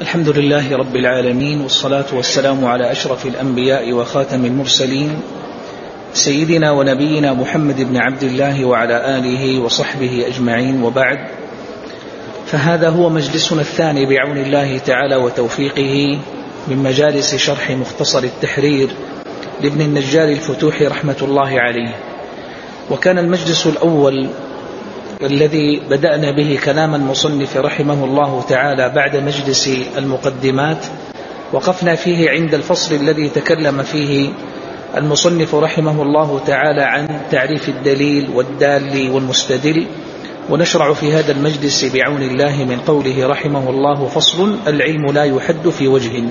الحمد لله رب العالمين والصلاة والسلام على أشرف الأنبياء وخاتم المرسلين سيدنا ونبينا محمد بن عبد الله وعلى آله وصحبه أجمعين وبعد. فهذا هو مجلسنا الثاني بعون الله تعالى وتوفيقه من مجالس شرح مختصر التحرير لابن النجار الفتوح رحمة الله عليه. وكان المجلس الأول الذي بدأنا به كلام المصنف رحمه الله تعالى بعد مجلس المقدمات وقفنا فيه عند الفصل الذي تكلم فيه المصنف رحمه الله تعالى عن تعريف الدليل والدال والمستدل. ونشرع في هذا المجلس بعون الله من قوله رحمه الله فصل العلم لا يحد في وجه.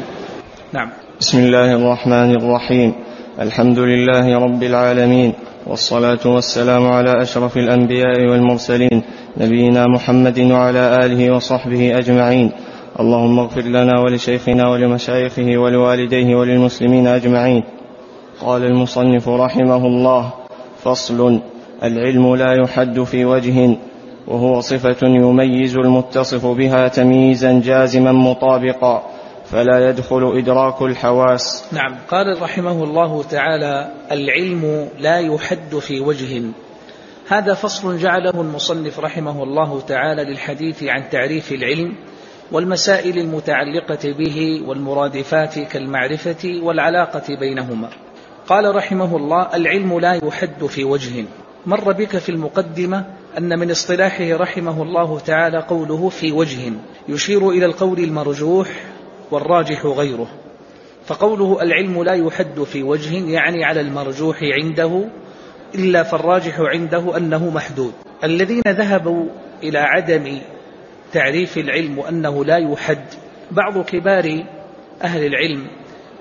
نعم. بسم الله الرحمن الرحيم. الحمد لله رب العالمين. والصلاة والسلام على أشرف الأنبياء والمرسلين نبينا محمد وعلى آله وصحبه أجمعين. اللهم اغفر لنا ولشيخنا ولمشايخه ولوالديه وللمسلمين أجمعين. قال المصنف رحمه الله فصل العلم لا يحد في وجه وهو صفة يميز المتصف بها تمييزا جازما مطابقا. فلا يدخل إدراك الحواس. نعم. قال رحمه الله تعالى العلم لا يحد في وجه. هذا فصل جعله المصنف رحمه الله تعالى للحديث عن تعريف العلم والمسائل المتعلقة به والمرادفات كالمعرفة والعلاقة بينهما. قال رحمه الله العلم لا يحد في وجه. مر بك في المقدمة أن من اصطلاحه رحمه الله تعالى قوله في وجه. يشير إلى القول المرجوح والراجح غيره. فقوله العلم لا يحد في وجه يعني على المرجوح عنده إلا فالراجح عنده أنه محدود. الذين ذهبوا إلى عدم تعريف العلم وأنه لا يحد بعض كبار أهل العلم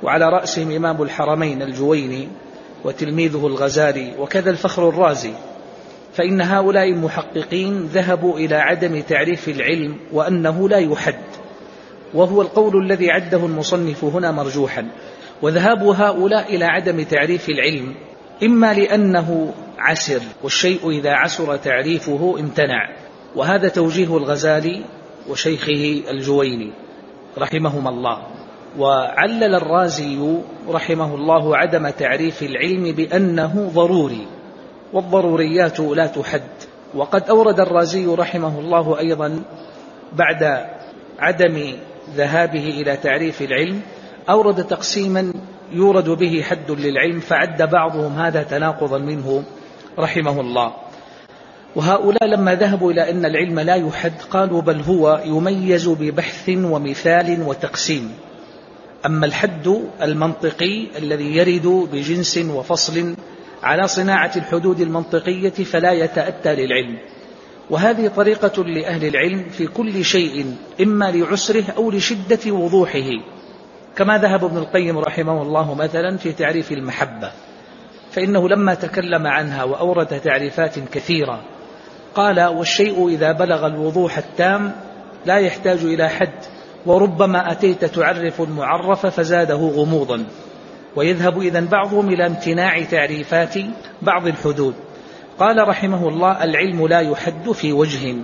وعلى رأسهم إمام الحرمين الجويني وتلميذه الغزالي وكذا الفخر الرازي. فإن هؤلاء المحققين ذهبوا إلى عدم تعريف العلم وأنه لا يحد. وهو القول الذي عده المصنف هنا مرجوحا. وذهاب هؤلاء إلى عدم تعريف العلم إما لأنه عسر والشيء إذا عسر تعريفه امتنع. وهذا توجيه الغزالي وشيخه الجويني رحمهما الله. وعلل الرازي رحمه الله عدم تعريف العلم بأنه ضروري والضروريات لا تحد. وقد أورد الرازي رحمه الله أيضا بعد عدم ذهابه إلى تعريف العلم أورد تقسيما يورد به حد للعلم فعد بعضهم هذا تناقضا منه رحمه الله. وهؤلاء لما ذهبوا إلى أن العلم لا يحد قالوا بل هو يميز ببحث ومثال وتقسيم. أما الحد المنطقي الذي يرد بجنس وفصل على صناعة الحدود المنطقية فلا يتأتى للعلم. وهذه طريقة لأهل العلم في كل شيء إما لعسره أو لشدة وضوحه. كما ذهب ابن القيم رحمه الله مثلا في تعريف المحبة. فإنه لما تكلم عنها وأورد تعريفات كثيرة قال والشيء إذا بلغ الوضوح التام لا يحتاج إلى حد وربما أتيت تعرف المعرف فزاده غموضا. ويذهب إذا بعضهم إلى امتناع تعريفات بعض الحدود. قال رحمه الله العلم لا يحد في وجه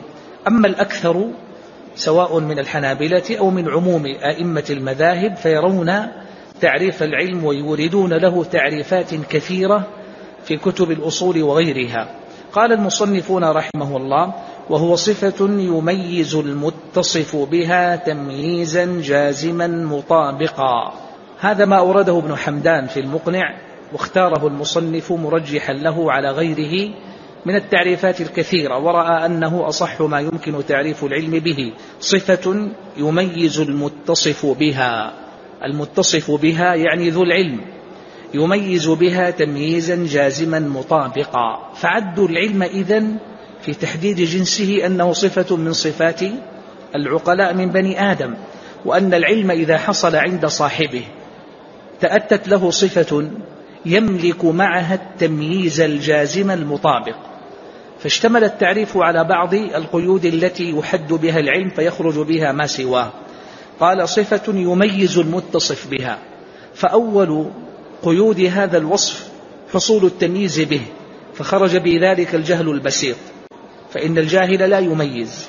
أما الأكثر سواء من الحنابلة أو من عموم أئمة المذاهب فيرون تعريف العلم ويوردون له تعريفات كثيرة في كتب الأصول وغيرها. قال المصنفون رحمه الله وهو صفة يميز المتصف بها تمييزا جازما مطابقا. هذا ما أورده ابن حمدان في المقنع. واختاره المصنف مرجحا له على غيره من التعريفات الكثيرة ورأى أنه أصح ما يمكن تعريف العلم به صفة يميز المتصف بها. المتصف بها يعني ذو العلم يميز بها تمييزا جازما مطابقا. فعدوا العلم إذن في تحديد جنسه أنه صفة من صفات العقلاء من بني آدم وأن العلم إذا حصل عند صاحبه تأتت له صفة يملك معها التمييز الجازم المطابق. فاشتمل التعريف على بعض القيود التي يحد بها العلم فيخرج بها ما سواه. قال صفة يميز المتصف بها. فأول قيود هذا الوصف حصول التمييز به فخرج بذلك الجهل البسيط. فإن الجاهل لا يميز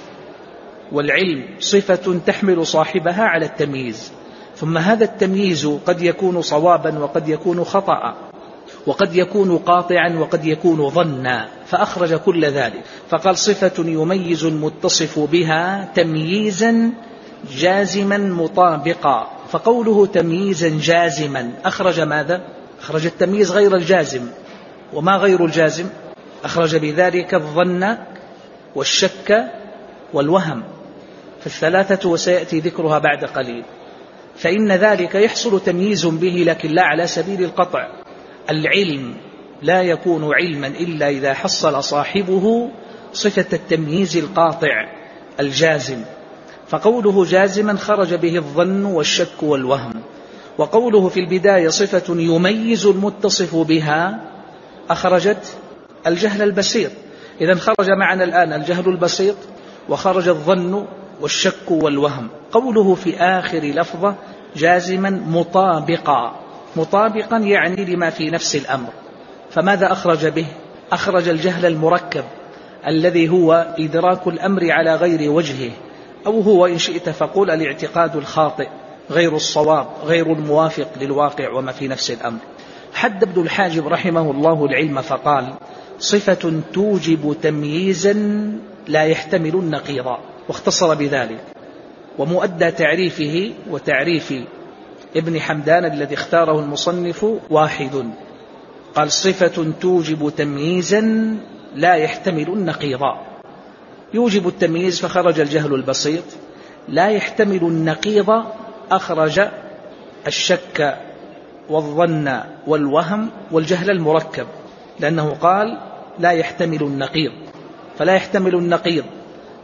والعلم صفة تحمل صاحبها على التمييز. ثم هذا التمييز قد يكون صوابا وقد يكون خطأ وقد يكون قاطعا وقد يكون ظنا فأخرج كل ذلك. فقال صفة يميز المتصف بها تمييزا جازما مطابقا. فقوله تمييزا جازما أخرج ماذا؟ أخرج التمييز غير الجازم. وما غير الجازم؟ أخرج بذلك الظن والشك والوهم. فالثلاثة وسيأتي ذكرها بعد قليل. فإن ذلك يحصل تمييز به لكن لا على سبيل القطع. العلم لا يكون علما إلا إذا حصل صاحبه صفة التمييز القاطع الجازم. فقوله جازما خرج به الظن والشك والوهم. وقوله في البداية صفة يميز المتصف بها أخرجت الجهل البسيط. إذا خرج معنا الآن الجهل البسيط وخرج الظن والشك والوهم. قوله في آخر لفظة جازما مطابقا. مطابقا يعني لما في نفس الأمر. فماذا أخرج به؟ أخرج الجهل المركب الذي هو إدراك الأمر على غير وجهه أو هو إن شئت فقول الاعتقاد الخاطئ غير الصواب غير الموافق للواقع وما في نفس الأمر. حد ابن الحاجب رحمه الله العلم فقال صفة توجب تمييزا لا يحتمل النقيض واختصر بذلك ومؤدى تعريفه وتعريف ابن حمدان الذي اختاره المصنف واحد. قال صفة توجب تمييزا لا يحتمل النقيض يوجب التمييز فخرج الجهل البسيط. لا يحتمل النقيض أخرج الشك والظن والوهم والجهل المركب لأنه قال لا يحتمل النقيض فلا يحتمل النقيض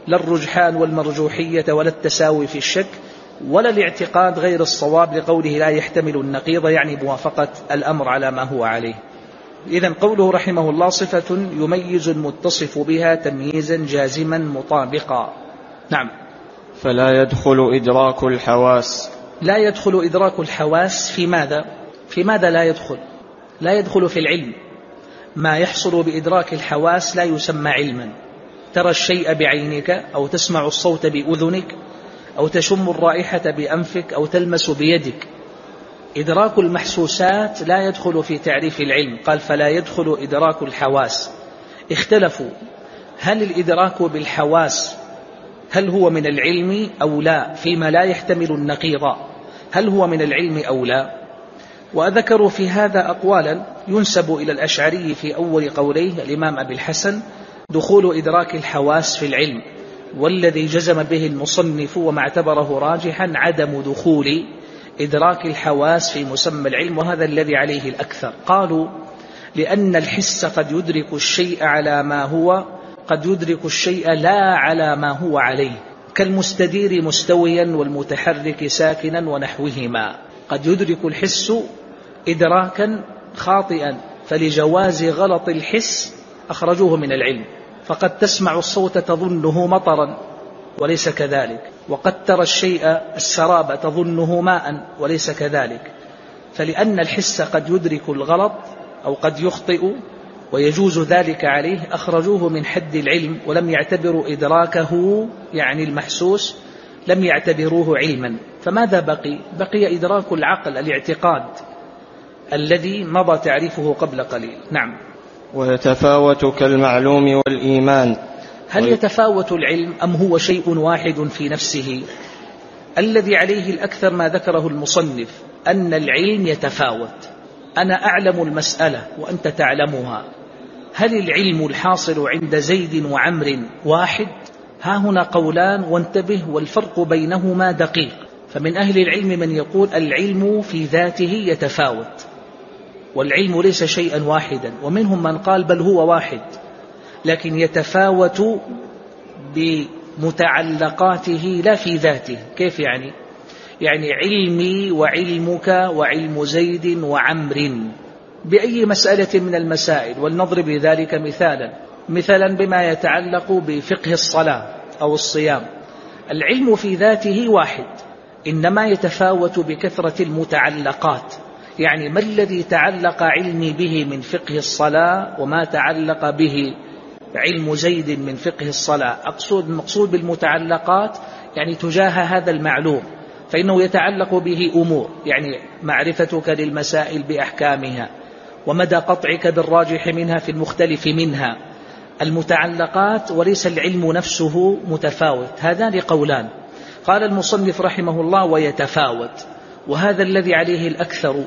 لا الرجحان والمرجوحية ولا التساوي في الشك ولا الاعتقاد غير الصواب لقوله لا يحتمل النقيض يعني موافقة الأمر على ما هو عليه. إذا قوله رحمه الله صفة يميز المتصف بها تمييزا جازما مطابقا. نعم. فلا يدخل إدراك الحواس. لا يدخل إدراك الحواس في ماذا؟ في ماذا لا يدخل؟ لا يدخل في العلم. ما يحصل بإدراك الحواس لا يسمى علما. ترى الشيء بعينك أو تسمع الصوت بأذنك أو تشم الرائحة بأنفك أو تلمس بيدك. إدراك المحسوسات لا يدخل في تعريف العلم. قال فلا يدخل إدراك الحواس. اختلفوا. هل الإدراك بالحواس هل هو من العلم أو لا فيما لا يحتمل النقيض؟ هل هو من العلم أو لا؟ وذكروا في هذا أقوالا ينسب إلى الأشعري في أول قوليه الإمام أبي الحسن دخول إدراك الحواس في العلم والذي جزم به المصنف وما اعتبره راجحا عدم دخول إدراك الحواس في مسمى العلم وهذا الذي عليه الأكثر. قالوا لأن الحس قد يدرك الشيء على ما هو قد يدرك الشيء لا على ما هو عليه كالمستدير مستويا والمتحرك ساكنا ونحوهما. قد يدرك الحس إدراكا خاطئا فلجواز غلط الحس أخرجوه من العلم. فقد تسمع الصوت تظنه مطرا وليس كذلك وقد ترى الشيء السراب تظنه ماء وليس كذلك فلأن الحس قد يدرك الغلط أو قد يخطئ ويجوز ذلك عليه أخرجوه من حد العلم ولم يعتبروا إدراكه يعني المحسوس لم يعتبروه علما فماذا بقي؟ بقي إدراك العقل الاعتقاد الذي مضى تعريفه قبل قليل نعم ويتفاوت كالمعلوم والإيمان. هل يتفاوت العلم أم هو شيء واحد في نفسه؟ الذي عليه الأكثر ما ذكره المصنف أن العلم يتفاوت. أنا أعلم المسألة وأنت تعلمها. هل العلم الحاصل عند زيد وعمر واحد؟ ها هنا قولان وانتبه والفرق بينهما دقيق. فمن أهل العلم من يقول العلم في ذاته يتفاوت. والعلم ليس شيئا واحدا. ومنهم من قال بل هو واحد. لكن يتفاوت بمتعلقاته لا في ذاته. كيف يعني؟ يعني علمي وعلمك وعلم زيد وعمر. بأي مسألة من المسائل ولنضرب لذلك مثالا. مثلا بما يتعلق بفقه الصلاة أو الصيام. العلم في ذاته واحد إنما يتفاوت بكثرة المتعلقات. يعني ما الذي تعلق علمي به من فقه الصلاة وما تعلق به علم زيد من فقه الصلاة؟ أقصد المقصود بالمتعلقات يعني تجاه هذا المعلوم فإنه يتعلق به أمور يعني معرفتك للمسائل بأحكامها ومدى قطعك بالراجح منها في المختلف منها. المتعلقات وليس العلم نفسه متفاوت هذان قولان. قال المصنف رحمه الله ويتفاوت وهذا الذي عليه الأكثر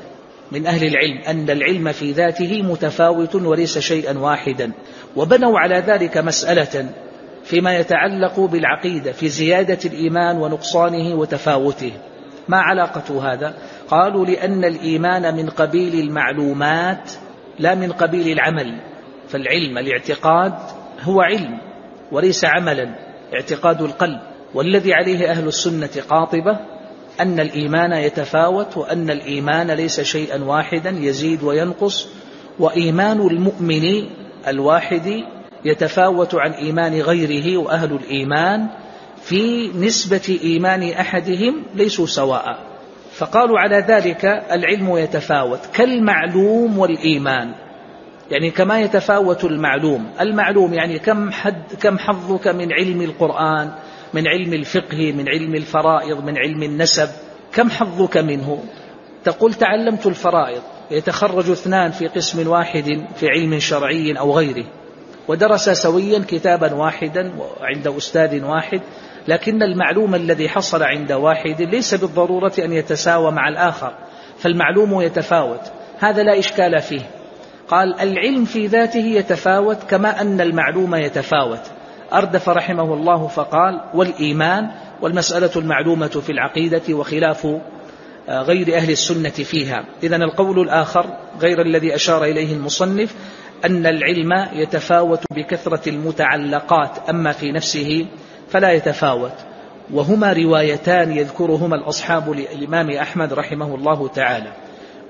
من أهل العلم أن العلم في ذاته متفاوت وليس شيئا واحدا. وبنوا على ذلك مسألة فيما يتعلق بالعقيدة في زيادة الإيمان ونقصانه وتفاوته. ما علاقة هذا؟ قالوا لأن الإيمان من قبيل المعلومات لا من قبيل العمل. فالعلم الاعتقاد هو علم وليس عملا اعتقاد القلب. والذي عليه أهل السنة قاطبة أن الإيمان يتفاوت وأن الإيمان ليس شيئا واحدا يزيد وينقص. وإيمان المؤمن الواحد يتفاوت عن إيمان غيره وأهل الإيمان. في نسبة إيمان أحدهم ليسوا سواء. فقالوا على ذلك العلم يتفاوت. كالمعلوم والإيمان. يعني كما يتفاوت المعلوم. المعلوم يعني كم, حد كم حظك من علم القرآن؟ من علم الفقه من علم الفرائض من علم النسب. كم حظك منه؟ تقول تعلمت الفرائض. يتخرج اثنان في قسم واحد في علم شرعي أو غيره ودرس سويا كتابا واحدا عند أستاذ واحد لكن المعلوم الذي حصل عند واحد ليس بالضرورة أن يتساوى مع الآخر فالمعلوم يتفاوت. هذا لا إشكال فيه. قال العلم في ذاته يتفاوت كما أن المعلوم يتفاوت. أردف رحمه الله فقال والإيمان والمسألة المعلومة في العقيدة وخلاف آه، غير أهل السنة فيها. إذن القول الآخر غير الذي أشار إليه المصنف أن العلم يتفاوت بكثرة المتعلقات أما في نفسه فلا يتفاوت. وهما روايتان يذكرهما الأصحاب للإمام أحمد رحمه الله تعالى.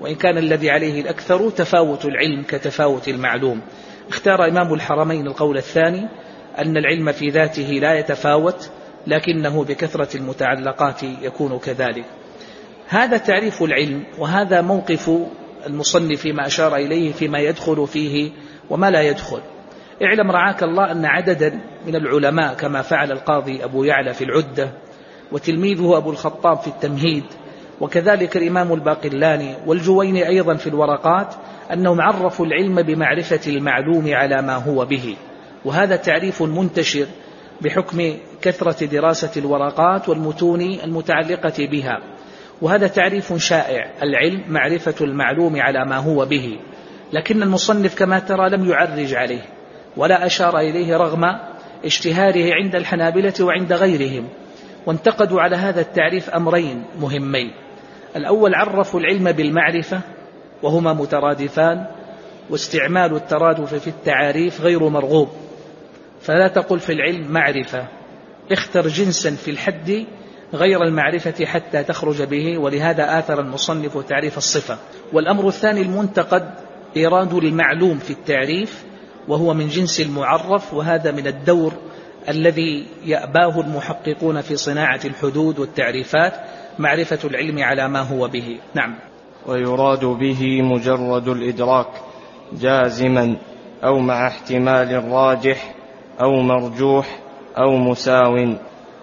وإن كان الذي عليه الأكثر تفاوت العلم كتفاوت المعلوم. اختار إمام الحرمين القول الثاني أن العلم في ذاته لا يتفاوت لكنه بكثرة المتعلقات يكون كذلك. هذا تعريف العلم وهذا موقف المصنف فيما أشار إليه فيما يدخل فيه وما لا يدخل. اعلم رعاك الله أن عددا من العلماء كما فعل القاضي أبو يعلى في العدة وتلميذه أبو الخطاب في التمهيد وكذلك الإمام الباقلاني والجويني أيضا في الورقات أنهم عرفوا العلم بمعرفة المعلوم على ما هو به. وهذا تعريف منتشر بحكم كثرة دراسة الورقات والمتون المتعلقة بها. وهذا تعريف شائع العلم معرفة المعلوم على ما هو به. لكن المصنف كما ترى لم يعرج عليه ولا أشار إليه رغم اشتهاره عند الحنابلة وعند غيرهم. وانتقدوا على هذا التعريف أمرين مهمين. الأول عرفوا العلم بالمعرفة وهما مترادفان واستعمال الترادف في التعاريف غير مرغوب. فلا تقل في العلم معرفة. اختر جنسا في الحد غير المعرفة حتى تخرج به ولهذا آثر المصنف تعريف الصفة. والأمر الثاني المنتقد إيراد المعلوم في التعريف وهو من جنس المعرف وهذا من الدور الذي يأباه المحققون في صناعة الحدود والتعريفات معرفة العلم على ما هو به. نعم. ويراد به مجرد الإدراك جازما أو مع احتمال راجح أو مرجوح أو مساو.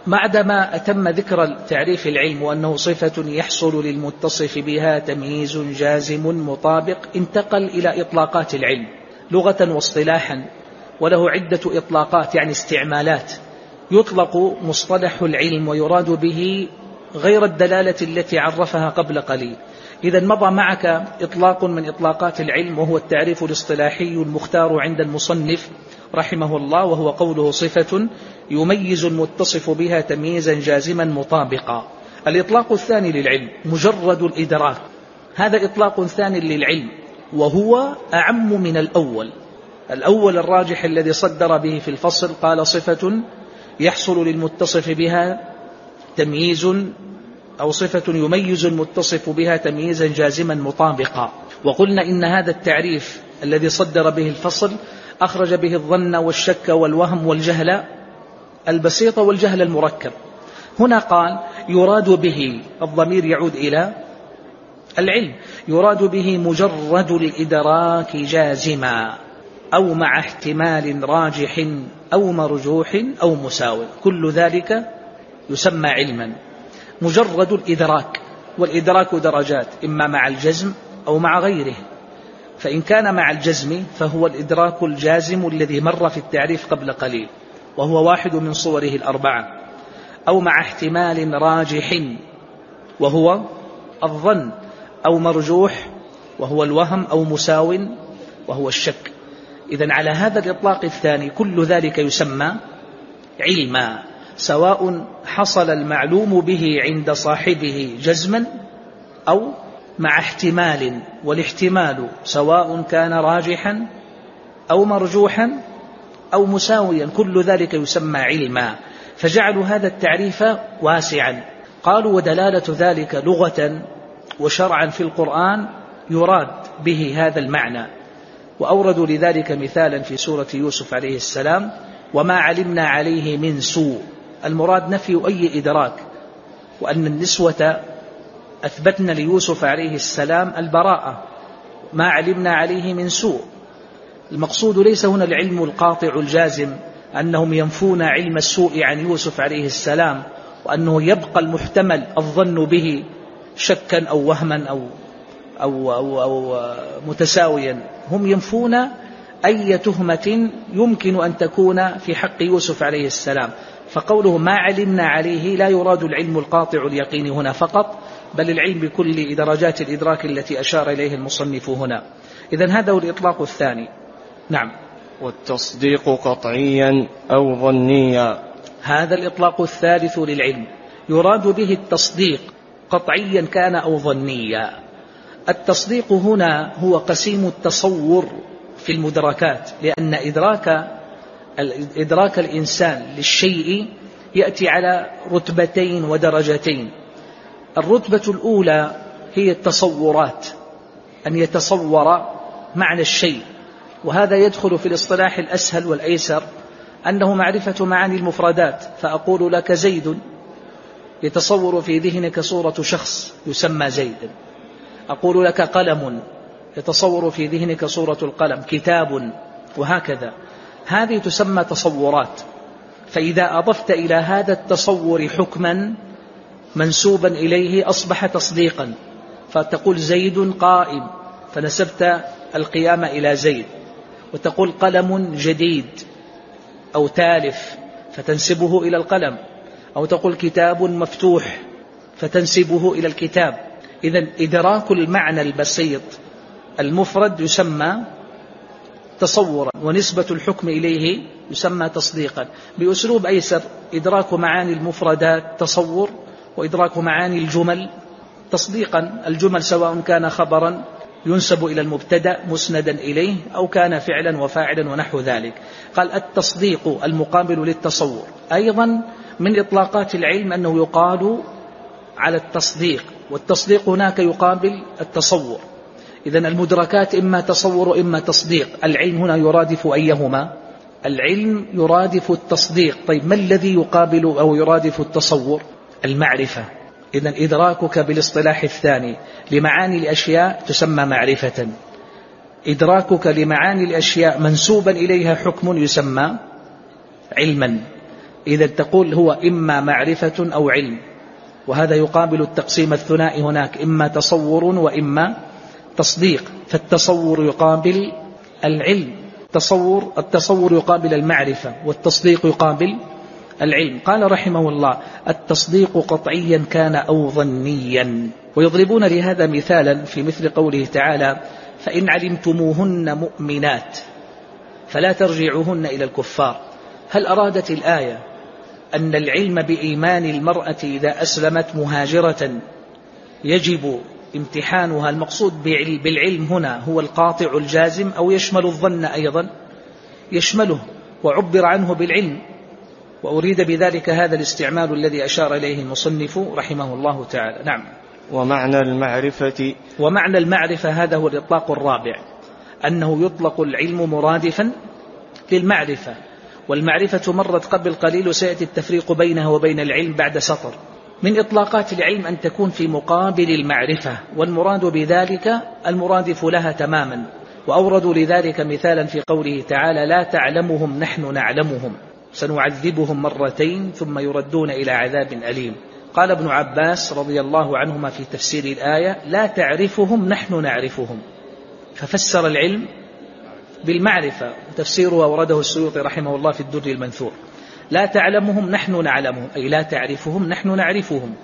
بعدما أتم ذكر تعريف العلم وأنه صفة يحصل للمتصف بها تمييز جازم مطابق انتقل إلى إطلاقات العلم لغة واصطلاحا وله عدة إطلاقات يعني استعمالات. يطلق مصطلح العلم ويراد به غير الدلالة التي عرفها قبل قليل. إذا مضى معك إطلاق من إطلاقات العلم وهو التعريف الاصطلاحي المختار عند المصنف رحمه الله وهو قوله صفة يميز المتصف بها تمييزا جازما مطابقا. الإطلاق الثاني للعلم مجرد الإدراك. هذا إطلاق ثاني للعلم وهو أعم من الأول. الأول الراجح الذي صدر به في الفصل قال صفة يحصل للمتصف بها تمييز أو صفة يميز المتصف بها تمييزا جازما مطابقا. وقلنا إن هذا التعريف الذي صدر به الفصل أخرج به الظن والشك والوهم والجهل البسيط والجهل المركب. هنا قال يراد به الضمير يعود إلى العلم. يراد به مجرد الإدراك جازما أو مع احتمال راجح أو مرجوح أو مساو كل ذلك يسمى علما. مجرد الإدراك. والإدراك درجات إما مع الجزم أو مع غيره. فإن كان مع الجزم فهو الإدراك الجازم الذي مر في التعريف قبل قليل وهو واحد من صوره الأربعة أو مع احتمال راجح وهو الظن أو مرجوح وهو الوهم أو مساو وهو الشك. إذا على هذا الإطلاق الثاني كل ذلك يسمى علما سواء حصل المعلوم به عند صاحبه جزما أو مع احتمال والاحتمال سواء كان راجحا أو مرجوحا أو مساويا كل ذلك يسمى علما. فجعلوا هذا التعريف واسعا. قالوا ودلالة ذلك لغة وشرعا في القرآن يراد به هذا المعنى. وأوردوا لذلك مثالا في سورة يوسف عليه السلام وما علمنا عليه من سوء المراد نفي أي إدراك وأن النسوة أثبتن ليوسف عليه السلام البراءة ما علمنا عليه من سوء. المقصود ليس هنا العلم القاطع الجازم أنهم ينفون علم السوء عن يوسف عليه السلام وأنه يبقى المحتمل الظن به شكا أو وهما أو, أو, أو, أو متساويا. هم ينفون أي تهمة يمكن أن تكون في حق يوسف عليه السلام. فقوله ما علمنا عليه لا يراد العلم القاطع اليقين هنا فقط بل العلم بكل درجات الإدراك التي أشار إليه المصنف هنا. إذا هذا هو الإطلاق الثاني. نعم. والتصديق قطعيا أو ظنيا. هذا الإطلاق الثالث للعلم. يراد به التصديق قطعيا كان أو ظنيا. التصديق هنا هو قسيم التصور في المدركات لأن إدراك إدراك الإنسان للشيء يأتي على رتبتين ودرجتين. الرتبة الأولى هي التصورات أن يتصور معنى الشيء وهذا يدخل في الاصطلاح الأسهل والأيسر أنه معرفة معاني المفردات فأقول لك زيد يتصور في ذهنك صورة شخص يسمى زيد. أقول لك قلم يتصور في ذهنك صورة القلم كتاب وهكذا. هذه تسمى تصورات. فإذا أضفت إلى هذا التصور حكما منسوبا إليه أصبح تصديقا. فتقول زيد قائم. فنسبت القيام إلى زيد. وتقول قلم جديد أو تالف فتنسبه إلى القلم. أو تقول كتاب مفتوح فتنسبه إلى الكتاب. إذا إدراك المعنى البسيط المفرد يسمى تصورا ونسبة الحكم إليه يسمى تصديقا. بأسلوب أيسر إدراك معاني المفردات تصور وإدراك معاني الجمل. تصديقا الجمل سواء كان خبرا ينسب إلى المبتدأ مسندا إليه أو كان فعلا وفاعلا ونحو ذلك. قال التصديق المقابل للتصور. أيضا من إطلاقات العلم أنه يقال على التصديق والتصديق هناك يقابل التصور. إذا المدركات إما تصور وإما تصديق. العلم هنا يرادف أيهما؟ العلم يرادف التصديق. طيب ما الذي يقابل أو يرادف التصور؟ المعرفة. إذا إدراكك بالاصطلاح الثاني لمعاني الأشياء تسمى معرفة. إدراكك لمعاني الأشياء منسوبا إليها حكم يسمى علما. إذا تقول هو إما معرفة أو علم. وهذا يقابل التقسيم الثنائي هناك إما تصور وإما تصديق. فالتصور يقابل العلم. تصور التصور يقابل المعرفة والتصديق يقابل العلم. قال رحمه الله التصديق قطعيا كان أو ظنيا ويضربون لهذا مثالا في مثل قوله تعالى فإن علمتموهن مؤمنات فلا ترجعوهن إلى الكفار. هل أرادت الآية أن العلم بإيمان المرأة إذا أسلمت مهاجرة يجب امتحانها؟ المقصود بالعلم هنا هو القاطع الجازم أو يشمل الظن أيضا؟ يشمله وعبر عنه بالعلم. وأريد بذلك هذا الاستعمال الذي أشار إليه المصنف رحمه الله تعالى. نعم. ومعنى المعرفة. ومعنى المعرفة هذا هو الإطلاق الرابع أنه يطلق العلم مرادفا للمعرفة والمعرفة مرت قبل قليل وسيأتي التفريق بينها وبين العلم بعد سطر. من إطلاقات العلم أن تكون في مقابل المعرفة والمراد بذلك المرادف لها تماما. وأوردوا لذلك مثالا في قوله تعالى لا تعلمهم نحن نعلمهم سنعذبهم مرتين ثم يردون إلى عذاب أليم. قال ابن عباس رضي الله عنهما في تفسير الآية لا تعرفهم نحن نعرفهم. ففسر العلم بالمعرفة تفسيرها ورده السيوطي رحمه الله في الدر المنثور. لا تعلمهم نحن نعلمهم. أي لا تعرفهم نحن نعرفهم.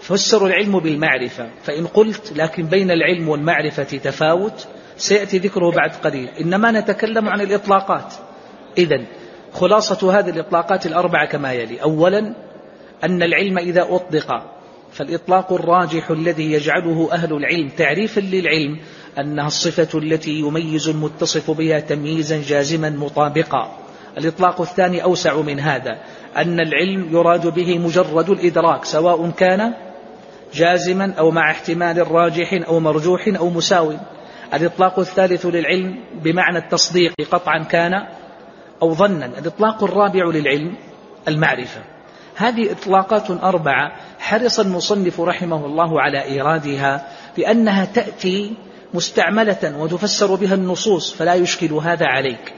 فسروا العلم بالمعرفة. فإن قلت لكن بين العلم والمعرفة تفاوت سيأتي ذكره بعد قليل. إنما نتكلم عن الإطلاقات. إذا خلاصة هذه الإطلاقات الأربعة كما يلي. أولا أن العلم إذا أطلق فالإطلاق الراجح الذي يجعله أهل العلم تعريفا للعلم أنها الصفة التي يميز المتصف بها تمييزا جازما مطابقا. الإطلاق الثاني أوسع من هذا أن العلم يراد به مجرد الإدراك سواء كان جازما أو مع احتمال راجح أو مرجوح أو مساو. الإطلاق الثالث للعلم بمعنى التصديق قطعا كان أو ظنا الإطلاق الرابع للعلم المعرفة. هذه إطلاقات أربعة حرص المصنف رحمه الله على إيرادها لأنها تأتي مستعملة وتفسر بها النصوص فلا يشكل هذا عليك.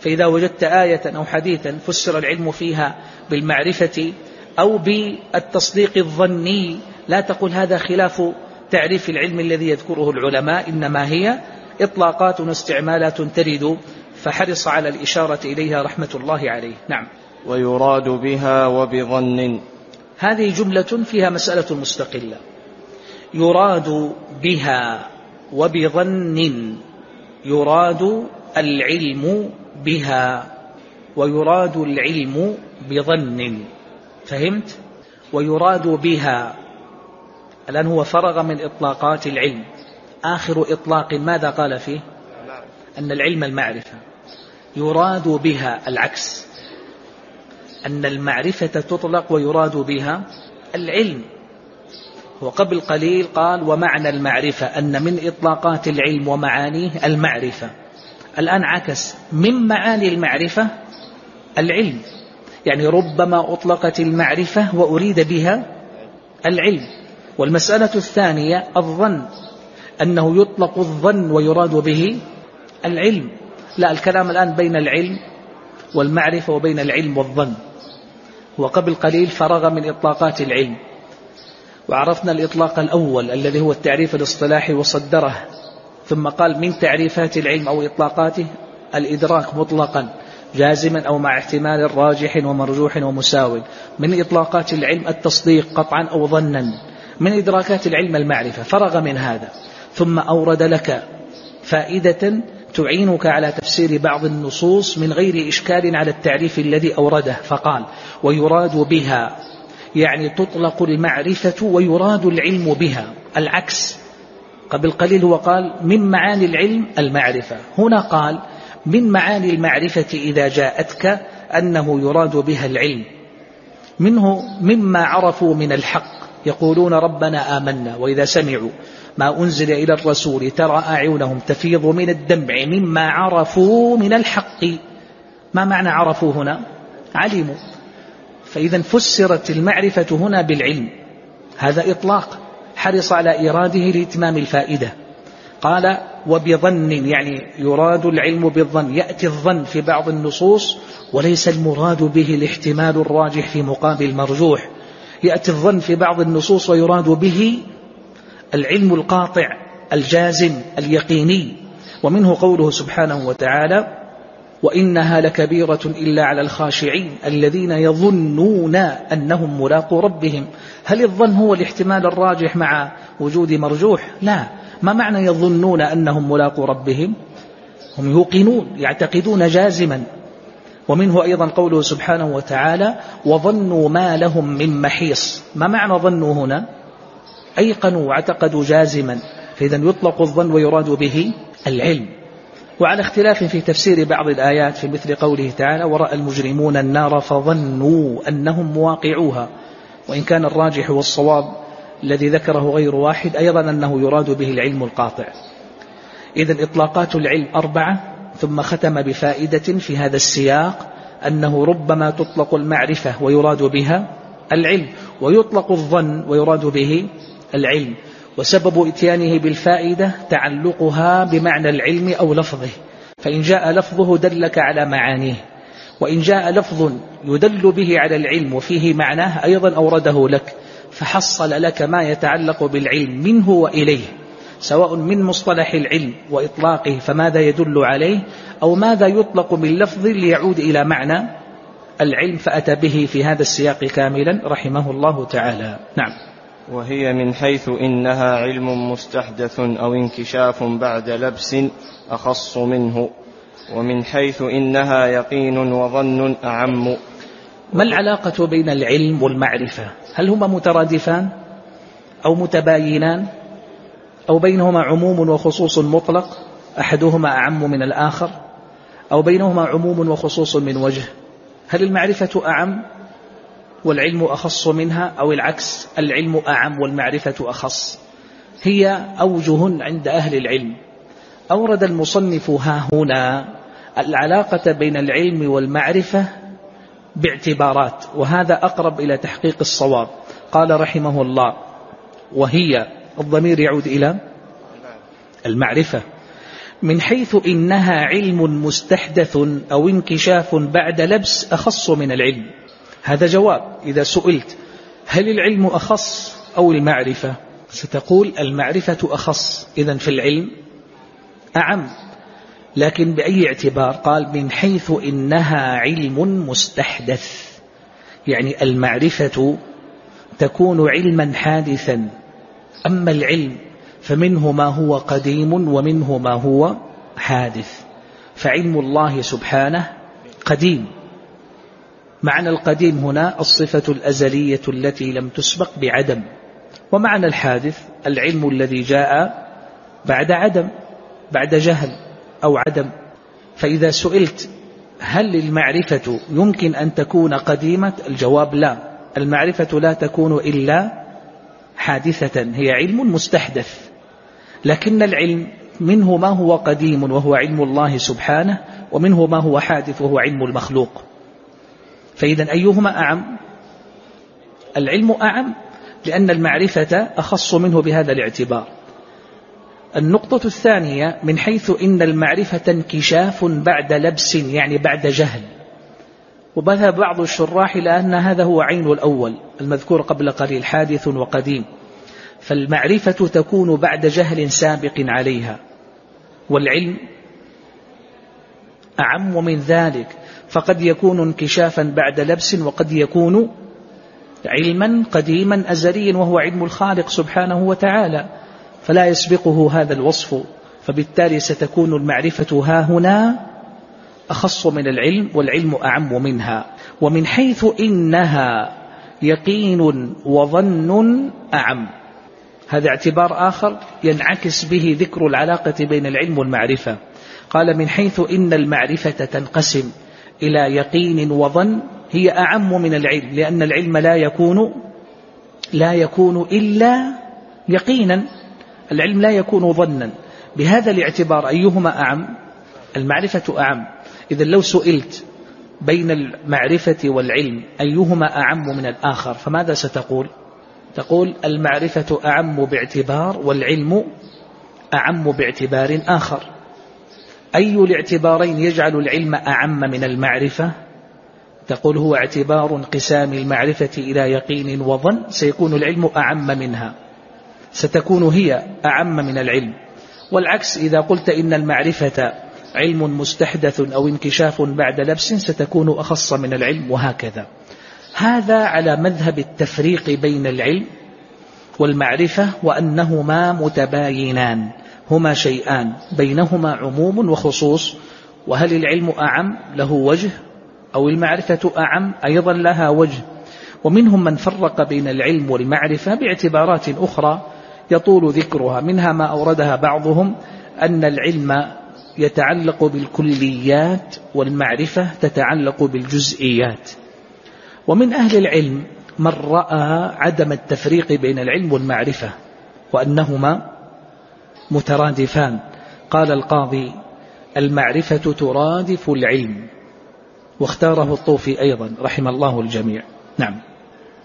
فإذا وجدت آية أو حديثا فسر العلم فيها بالمعرفة أو بالتصديق الظني لا تقل هذا خلاف تعريف العلم الذي يذكره العلماء إنما هي إطلاقات واستعمالات ترد فحرص على الإشارة إليها رحمة الله عليه. نعم. ويراد بها وبظن. هذه جملة فيها مسألة مستقلة. يراد بها وبظن. يراد العلم بها ويراد العلم بظن. فهمت؟ ويراد بها الآن هو فرغ من إطلاقات العلم. آخر إطلاق ماذا قال فيه؟ أن العلم المعرفة. يراد بها العكس. أن المعرفة تطلق ويراد بها العلم. وقبل قليل قال ومعنى المعرفة. أن من إطلاقات العلم ومعانيه المعرفة. الآن عكس. من معاني المعرفة؟ العلم. يعني ربما أطلقت المعرفة وأريد بها العلم. والمسألة الثانية الظن. أنه يطلق الظن ويراد به العلم. لا الكلام الآن بين العلم والمعرفة وبين العلم والظن. وقبل قليل فرغ من إطلاقات العلم. وعرفنا الإطلاق الأول الذي هو التعريف الاصطلاحي وصدره. ثم قال من تعريفات العلم أو إطلاقاته؟ الإدراك مطلقا جازما أو مع احتمال راجح ومرجوح ومساو. من إطلاقات العلم التصديق قطعا أو ظنا. من إدراكات العلم المعرفة؟ فرغ من هذا. ثم أورد لك فائدة تعينك على تفسير بعض النصوص من غير إشكال على التعريف الذي أورده. فقال ويراد بها يعني تطلق المعرفة ويراد العلم بها. العكس. قبل قليل هو قال من معاني العلم المعرفة. هنا قال من معاني المعرفة إذا جاءتك أنه يراد بها العلم. منه مما عرفوا من الحق. يقولون ربنا آمنا. وإذا سمعوا ما أنزل إلى الرسول ترى أعينهم تفيض من الدمع مما عرفوا من الحق. ما معنى عرفوا هنا؟ علموا. فإذا فسرت المعرفة هنا بالعلم. هذا إطلاق. حرص على إيراده لإتمام الفائدة. قال وبظن يعني يراد العلم بالظن. يأتي الظن في بعض النصوص وليس المراد به الاحتمال الراجح في مقابل المرجوح. يأتي الظن في بعض النصوص ويراد به العلم القاطع الجازم اليقيني. ومنه قوله سبحانه وتعالى وإنها لكبيرة إلا على الخاشعين الذين يظنون أنهم ملاقوا ربهم. هل الظن هو الاحتمال الراجح مع وجود مرجوح؟ لا. ما معنى يظنون أنهم ملاقوا ربهم؟ هم يوقنون يعتقدون جازما. ومنه أيضا قوله سبحانه وتعالى وظنوا ما لهم من محيص. ما معنى ظنوا هنا؟ أيقنوا واعتقدوا جازما فإذا يطلق الظن ويراد به العلم. وعلى اختلاف في تفسير بعض الآيات في مثل قوله تعالى ورأى المجرمون النار فظنوا أنهم مواقعوها وإن كان الراجح والصواب الذي ذكره غير واحد أيضا أنه يراد به العلم القاطع. إذا إطلاقات العلم أربعة ثم ختم بفائدة في هذا السياق أنه ربما تطلق المعرفة ويراد بها العلم ويطلق الظن ويراد به العلم وسبب إتيانه بالفائدة تعلقها بمعنى العلم أو لفظه. فإن جاء لفظه دلك على معانيه وإن جاء لفظ يدل به على العلم وفيه معناه أيضا أورده لك فحصل لك ما يتعلق بالعلم منه وإليه سواء من مصطلح العلم وإطلاقه فماذا يدل عليه أو ماذا يطلق من لفظ ليعود إلى معنى العلم فأتى به في هذا السياق كاملا رحمه الله تعالى. نعم. وهي من حيث إنها علم مستحدث أو انكشاف بعد لبس أخص منه ومن حيث إنها يقين وظن أعم. ما العلاقة بين العلم والمعرفة؟ هل هما مترادفان أو متباينان؟ أو بينهما عموم وخصوص مطلق؟ أحدهما أعم من الآخر؟ أو بينهما عموم وخصوص من وجه؟ هل المعرفة أعم؟ والعلم أخص منها أو العكس العلم أعم والمعرفة أخص. هي أوجه عند أهل العلم. أورد المصنف ها هنا العلاقة بين العلم والمعرفة باعتبارات وهذا أقرب إلى تحقيق الصواب. قال رحمه الله وهي الضمير يعود إلى المعرفة. من حيث إنها علم مستحدث أو انكشاف بعد لبس أخص من العلم. هذا جواب. إذا سئلت هل العلم أخص أو المعرفة؟ ستقول المعرفة أخص. إذا في العلم أعم. لكن بأي اعتبار؟ قال من حيث إنها علم مستحدث. يعني المعرفة تكون علما حادثا. أما العلم فمنه ما هو قديم ومنه ما هو حادث. فعلم الله سبحانه قديم. معنى القديم هنا الصفة الأزلية التي لم تسبق بعدم. ومعنى الحادث العلم الذي جاء بعد عدم بعد جهل أو عدم. فإذا سئلت هل المعرفة يمكن أن تكون قديمة؟ الجواب لا. المعرفة لا تكون إلا حادثة هي علم مستحدث. لكن العلم منه ما هو قديم وهو علم الله سبحانه ومنه ما هو حادث وهو علم المخلوق. فإذا أيهما أعم؟ العلم أعم لأن المعرفة أخص منه بهذا الاعتبار. النقطة الثانية من حيث إن المعرفة انكشاف بعد لبس يعني بعد جهل. وذهب بعض الشراح إلى أن هذا هو عين الأول المذكور قبل قليل حادث وقديم. فالمعرفة تكون بعد جهل سابق عليها. والعلم أعم من ذلك. فقد يكون انكشافا بعد لبس وقد يكون علما قديما أزليا وهو علم الخالق سبحانه وتعالى. فلا يسبقه هذا الوصف. فبالتالي ستكون المعرفة ها هنا أخص من العلم والعلم أعم منها. ومن حيث إنها يقين وظن أعم. هذا اعتبار آخر ينعكس به ذكر العلاقة بين العلم والمعرفة. قال من حيث إن المعرفة تنقسم إلى يقين وظن هي أعم من العلم لأن العلم لا يكون لا يكون إلا يقينا. العلم لا يكون ظنا. بهذا الاعتبار أيهما أعم؟ المعرفة أعم. إذا لو سئلت بين المعرفة والعلم أيهما أعم من الآخر؟ فماذا ستقول؟ تقول المعرفة أعم باعتبار والعلم أعم باعتبار آخر. أي الاعتبارين يجعل العلم أعم من المعرفة؟ تقول هو اعتبار انقسام المعرفة إلى يقين وظن سيكون العلم أعم منها. ستكون هي أعم من العلم. والعكس إذا قلت إن المعرفة علم مستحدث أو انكشاف بعد لبس ستكون أخص من العلم وهكذا. هذا على مذهب التفريق بين العلم والمعرفة وأنهما متباينان. هما شيئان بينهما عموم وخصوص وهل العلم أعم؟ له وجه أو المعرفة أعم؟ أيضا لها وجه. ومنهم من فرق بين العلم والمعرفة باعتبارات أخرى يطول ذكرها. منها ما أوردها بعضهم أن العلم يتعلق بالكليات والمعرفة تتعلق بالجزئيات. ومن أهل العلم من رأى عدم التفريق بين العلم والمعرفة وأنهما مترادفان. قال القاضي المعرفة ترادف العلم. واختاره الطوفي أيضا رحم الله الجميع. نعم.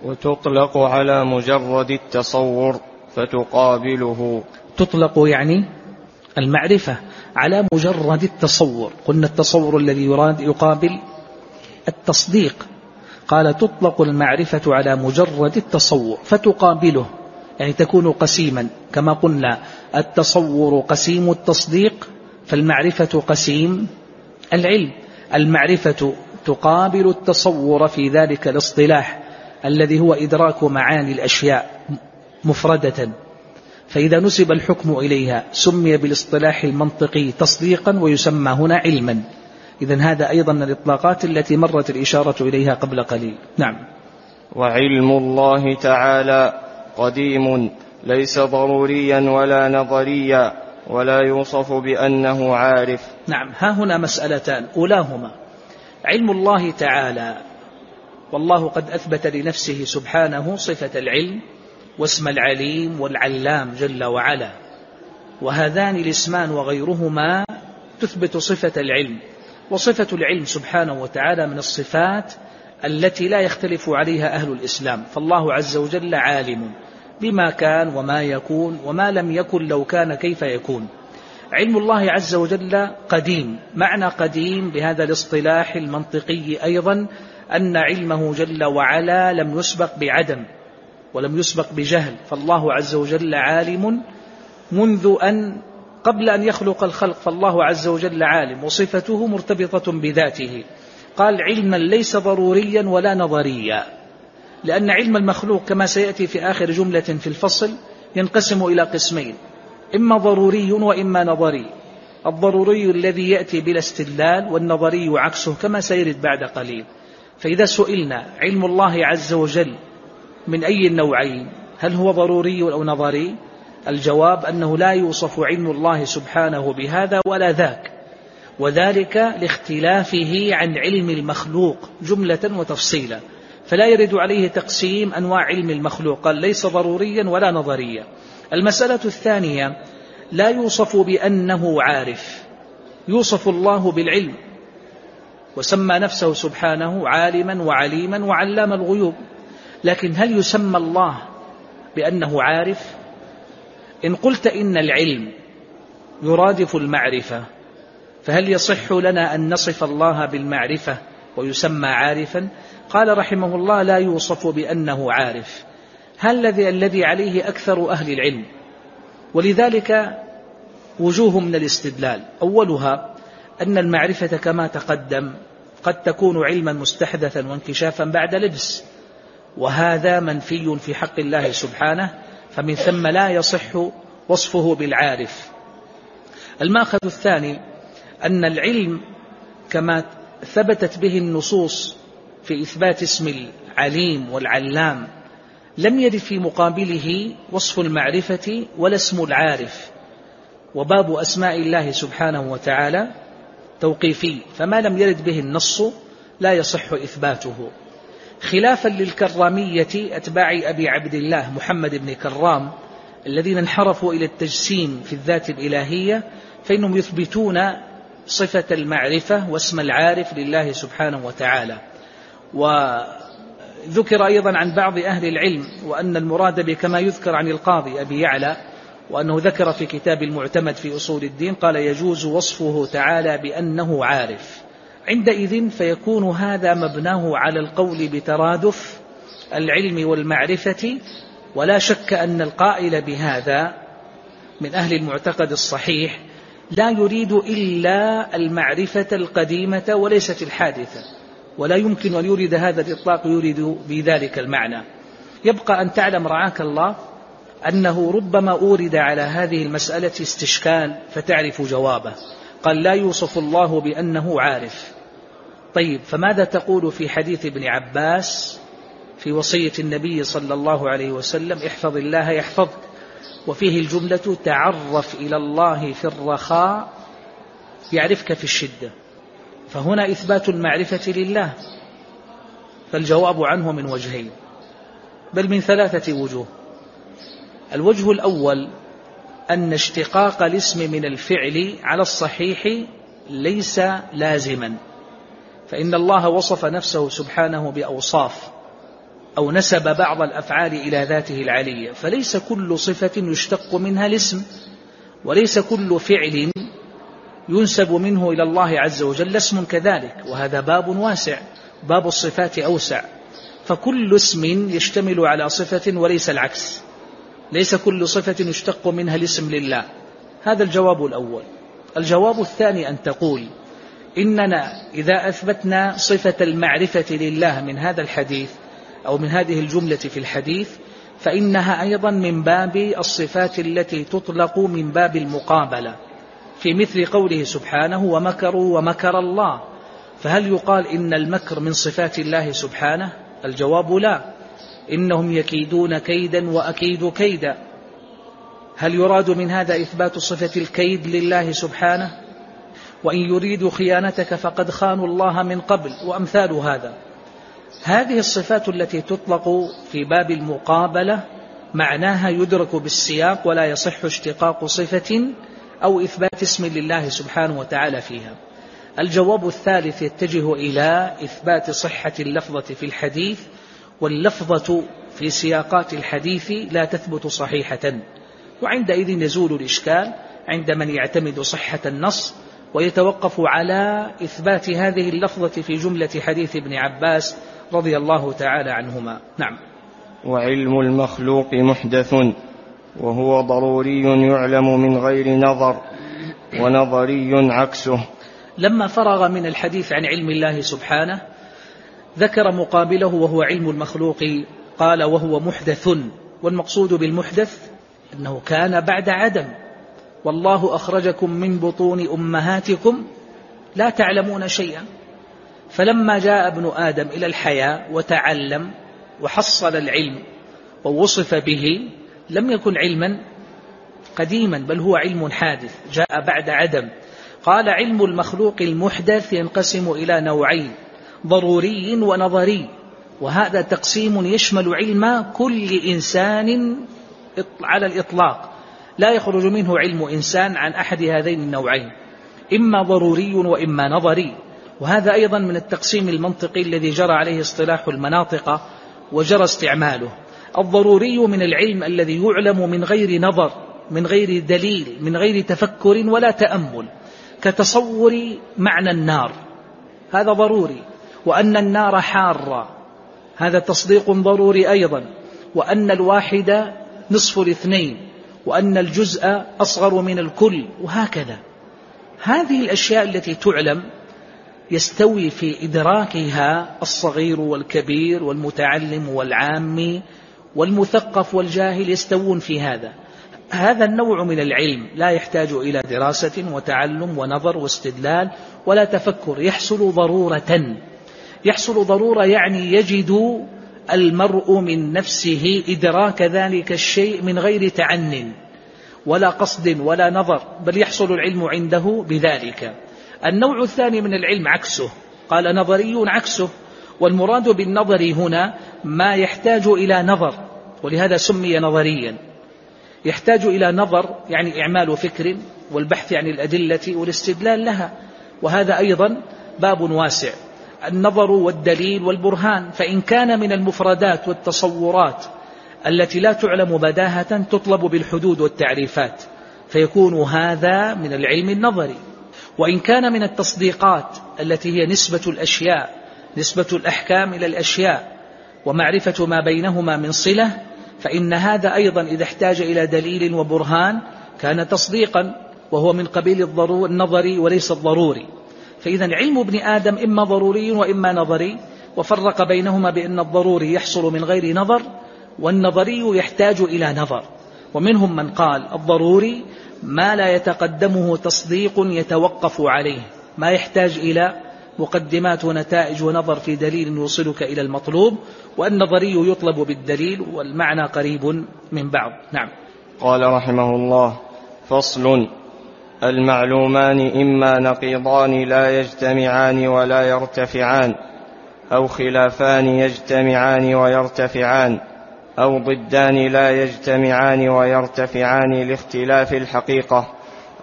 وتطلق على مجرد التصور فتقابله. تطلق يعني المعرفة على مجرد التصور. قلنا التصور الذي يراد يقابل التصديق. قال تطلق المعرفة على مجرد التصور فتقابله. يعني تكون قسيما كما قلنا التصور قسيم التصديق فالمعرفة قسيم العلم. المعرفة تقابل التصور في ذلك الاصطلاح الذي هو إدراك معاني الأشياء مفردة. فإذا نسب الحكم إليها سمي بالاصطلاح المنطقي تصديقا ويسمى هنا علما. إذا هذا أيضا الإطلاقات التي مرت الإشارة إليها قبل قليل. نعم. وعلم الله تعالى قديم ليس ضروريا ولا نظريا ولا يوصف بأنه عارف. نعم ها هنا مسألتان. أولاهما علم الله تعالى والله قد أثبت لنفسه سبحانه صفة العلم واسم العليم والعلام جل وعلا. وهذان الاسمان وغيرهما تثبت صفة العلم. وصفة العلم سبحانه وتعالى من الصفات التي لا يختلف عليها أهل الإسلام. فالله عز وجل عالم. بما كان وما يكون وما لم يكن لو كان كيف يكون. علم الله عز وجل قديم معنى قديم بهذا الاصطلاح المنطقي أيضا أن علمه جل وعلا لم يسبق بعدم ولم يسبق بجهل. فالله عز وجل عالم منذ أن قبل أن يخلق الخلق فالله عز وجل عالم وصفته مرتبطة بذاته. قال علما ليس ضروريا ولا نظريا. لأن علم المخلوق كما سيأتي في آخر جملة في الفصل ينقسم إلى قسمين إما ضروري وإما نظري. الضروري الذي يأتي بلا استدلال والنظري عكسه كما سيرد بعد قليل. فإذا سئلنا علم الله عز وجل من أي النوعين هل هو ضروري أو نظري؟ الجواب أنه لا يوصف علم الله سبحانه بهذا ولا ذاك. وذلك لاختلافه عن علم المخلوق جملة وتفصيلا. فلا يرد عليه تقسيم أنواع علم المخلوق قال ليس ضروريا ولا نظريا. المسألة الثانية لا يوصف بأنه عارف. يوصف الله بالعلم. وسمى نفسه سبحانه عالما وعليما وعلام الغيوب. لكن هل يسمى الله بأنه عارف؟ إن قلت إن العلم يرادف المعرفة فهل يصح لنا أن نصف الله بالمعرفة ويسمى عارفا؟ قال رحمه الله لا يوصف بأنه عارف. هل الذي الذي عليه أكثر أهل العلم. ولذلك وجوه من الاستدلال. أولها أن المعرفة كما تقدم قد تكون علما مستحدثا وانكشافا بعد لبس. وهذا منفي في حق الله سبحانه فمن ثم لا يصح وصفه بالعارف. المأخذ الثاني أن العلم كما ثبتت به النصوص في إثبات اسم العليم والعلام لم يرد في مقابله وصف المعرفة ولا اسم العارف. وباب أسماء الله سبحانه وتعالى توقيفي فما لم يرد به النص لا يصح إثباته. خلافا للكرامية أتباع أبي عبد الله محمد بن كرام الذين انحرفوا إلى التجسيم في الذات الإلهية فإنهم يثبتون صفة المعرفة واسم العارف لله سبحانه وتعالى. وذكر أيضا عن بعض أهل العلم وأن المراد به كما يذكر عن القاضي أبي يعلى وأنه ذكر في كتاب المعتمد في أصول الدين قال يجوز وصفه تعالى بأنه عارف. عندئذ فيكون هذا مبناه على القول بترادف العلم والمعرفة ولا شك أن القائل بهذا من أهل المعتقد الصحيح لا يريد إلا المعرفة القديمة وليست الحادثة. ولا يمكن أن يريد هذا الإطلاق يريد بذلك المعنى. يبقى أن تعلم رعاك الله أنه ربما أورد على هذه المسألة استشكال فتعرف جوابه. قال لا يوصف الله بأنه عارف. طيب فماذا تقول في حديث ابن عباس في وصية النبي صلى الله عليه وسلم احفظ الله يحفظك وفيه الجملة تعرف إلى الله في الرخاء يعرفك في الشدة. فهنا إثبات المعرفة لله فالجواب عنه من وجهين بل من ثلاثة وجوه. الوجه الأول أن اشتقاق الاسم من الفعل على الصحيح ليس لازما فإن الله وصف نفسه سبحانه بأوصاف أو نسب بعض الأفعال إلى ذاته العلية فليس كل صفة يشتق منها الاسم وليس كل فعل ينسب منه إلى الله عز وجل اسم كذلك وهذا باب واسع باب الصفات أوسع. فكل اسم يشتمل على صفة وليس العكس. ليس كل صفة يشتق منها الاسم لله. هذا الجواب الأول. الجواب الثاني أن تقول إننا إذا أثبتنا صفة المعرفة لله من هذا الحديث أو من هذه الجملة في الحديث فإنها أيضا من باب الصفات التي تطلق من باب المقابلة. في مثل قوله سبحانه ومكروا ومكر الله. فهل يقال إن المكر من صفات الله سبحانه؟ الجواب لا. إنهم يكيدون كيدا وأكيد كيدا. هل يراد من هذا إثبات صفة الكيد لله سبحانه؟ وإن يريدوا خيانتك فقد خانوا الله من قبل. وأمثال هذا. هذه الصفات التي تطلق في باب المقابلة معناها يدرك بالسياق ولا يصح اشتقاق صفة أو إثبات اسم لله سبحانه وتعالى فيها. الجواب الثالث يتجه إلى إثبات صحة اللفظة في الحديث واللفظة في سياقات الحديث لا تثبت صحيحة. وعندئذ يزول الإشكال عند من يعتمد صحة النص ويتوقف على إثبات هذه اللفظة في جملة حديث ابن عباس رضي الله تعالى عنهما. نعم. وعلم المخلوق محدث. وهو ضروري يعلم من غير نظر ونظري عكسه. لما فرغ من الحديث عن علم الله سبحانه ذكر مقابله وهو علم المخلوق قال وهو محدث. والمقصود بالمحدث أنه كان بعد عدم. والله أخرجكم من بطون أمهاتكم لا تعلمون شيئا. فلما جاء ابن آدم إلى الحياة وتعلم وحصل العلم ووصف به لم يكن علما قديما بل هو علم حادث جاء بعد عدم. قال علم المخلوق المحدث ينقسم إلى نوعين ضروري ونظري. وهذا تقسيم يشمل علم كل إنسان على الإطلاق. لا يخرج منه علم إنسان عن أحد هذين النوعين إما ضروري وإما نظري. وهذا أيضا من التقسيم المنطقي الذي جرى عليه اصطلاح المناطق وجرى استعماله. الضروري من العلم الذي يعلم من غير نظر من غير دليل من غير تفكر ولا تأمل كتصور معنى النار. هذا ضروري. وأن النار حارة. هذا تصديق ضروري أيضا. وأن الواحد نصف الاثنين. وأن الجزء أصغر من الكل. وهكذا. هذه الأشياء التي تعلم يستوي في إدراكها الصغير والكبير والمتعلم والعام والمثقف والجاهل يستوون في هذا. هذا النوع من العلم لا يحتاج إلى دراسة وتعلم ونظر واستدلال ولا تفكر. يحصل ضرورة. يحصل ضرورة يعني يجد المرء من نفسه إدراك ذلك الشيء من غير تعن ولا قصد ولا نظر بل يحصل العلم عنده بذلك. النوع الثاني من العلم عكسه. قال نظري عكسه. والمراد بالنظر هنا ما يحتاج إلى نظر ولهذا سمي نظريا. يحتاج إلى نظر يعني إعمال فكر والبحث عن الأدلة والاستدلال لها. وهذا أيضا باب واسع النظر والدليل والبرهان. فإن كان من المفردات والتصورات التي لا تعلم بداهة تطلب بالحدود والتعريفات فيكون هذا من العلم النظري. وإن كان من التصديقات التي هي نسبة الأشياء نسبة الأحكام إلى الأشياء ومعرفة ما بينهما من صلة فإن هذا أيضا إذا احتاج إلى دليل وبرهان كان تصديقا وهو من قبيل النظري وليس الضروري. فإذا علم ابن آدم إما ضروري وإما نظري وفرق بينهما بأن الضروري يحصل من غير نظر والنظري يحتاج إلى نظر. ومنهم من قال الضروري ما لا يتقدمه تصديق يتوقف عليه ما يحتاج إلى مقدمات ونتائج ونظر في دليل يوصلك إلى المطلوب والنظري يطلب بالدليل والمعنى قريب من بعض. نعم. قال رحمه الله فصل المعلومان إما نقيضان لا يجتمعان ولا يرتفعان أو خلافان يجتمعان ويرتفعان أو ضدان لا يجتمعان ويرتفعان لاختلاف الحقيقة.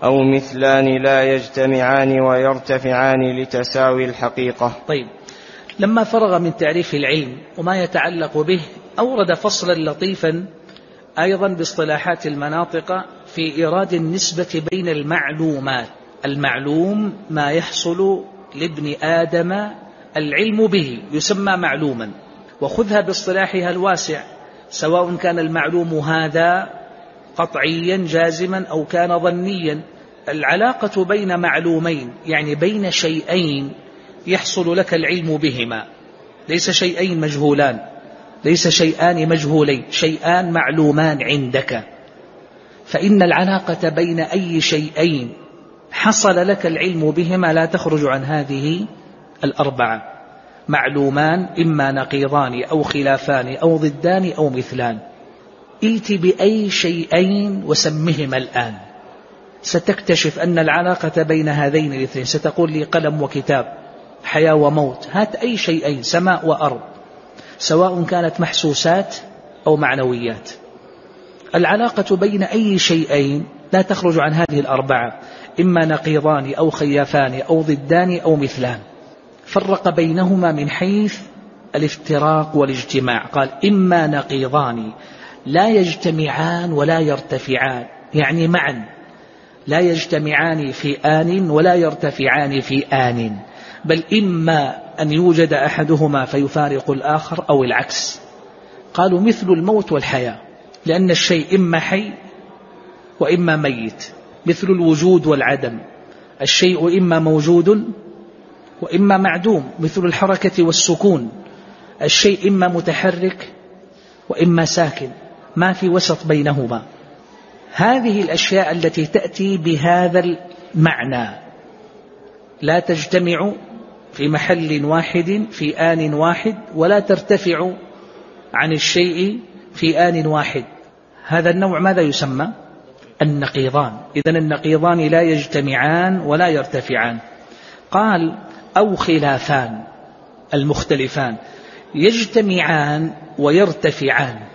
أو مثلان لا يجتمعان ويرتفعان لتساوي الحقيقة. طيب لما فرغ من تعريف العلم وما يتعلق به أورد فصلا لطيفا أيضا باصطلاحات المناطق في إيراد النسبة بين المعلومات. المعلوم ما يحصل لابن آدم العلم به يسمى معلوما. وخذها باصطلاحها الواسع سواء كان المعلوم هذا قطعيا جازما أو كان ظنيا. العلاقة بين معلومين يعني بين شيئين يحصل لك العلم بهما. ليس شيئين مجهولان ليس شيئان مجهولين شيئان معلومان عندك. فإن العلاقة بين أي شيئين حصل لك العلم بهما لا تخرج عن هذه الأربعة. معلومان إما نقيضان أو خلافان أو ضدان أو مثلان. ائت بأي شيئين وسمهما الآن. ستكتشف أن العلاقة بين هذين الاثنين. ستقول لي قلم وكتاب حياة وموت. هات أي شيئين سماء وأرض سواء كانت محسوسات أو معنويات. العلاقة بين أي شيئين لا تخرج عن هذه الأربعة إما نقيضان أو خيافان أو ضدان أو مثلان. فرق بينهما من حيث الافتراق والاجتماع. قال إما نقيضان لا يجتمعان ولا يرتفعان. يعني معا. لا يجتمعان في آن ولا يرتفعان في آن. بل إما أن يوجد أحدهما فيفارق الآخر أو العكس. قالوا مثل الموت والحياة. لأن الشيء إما حي وإما ميت. مثل الوجود والعدم. الشيء إما موجود وإما معدوم. مثل الحركة والسكون. الشيء إما متحرك وإما ساكن. ما في وسط بينهما. هذه الأشياء التي تأتي بهذا المعنى. لا تجتمع في محل واحد في آن واحد ولا ترتفع عن الشيء في آن واحد. هذا النوع ماذا يسمى؟ النقيضان. إذن النقيضان لا يجتمعان ولا يرتفعان. قال أو خلافان المختلفان. يجتمعان ويرتفعان.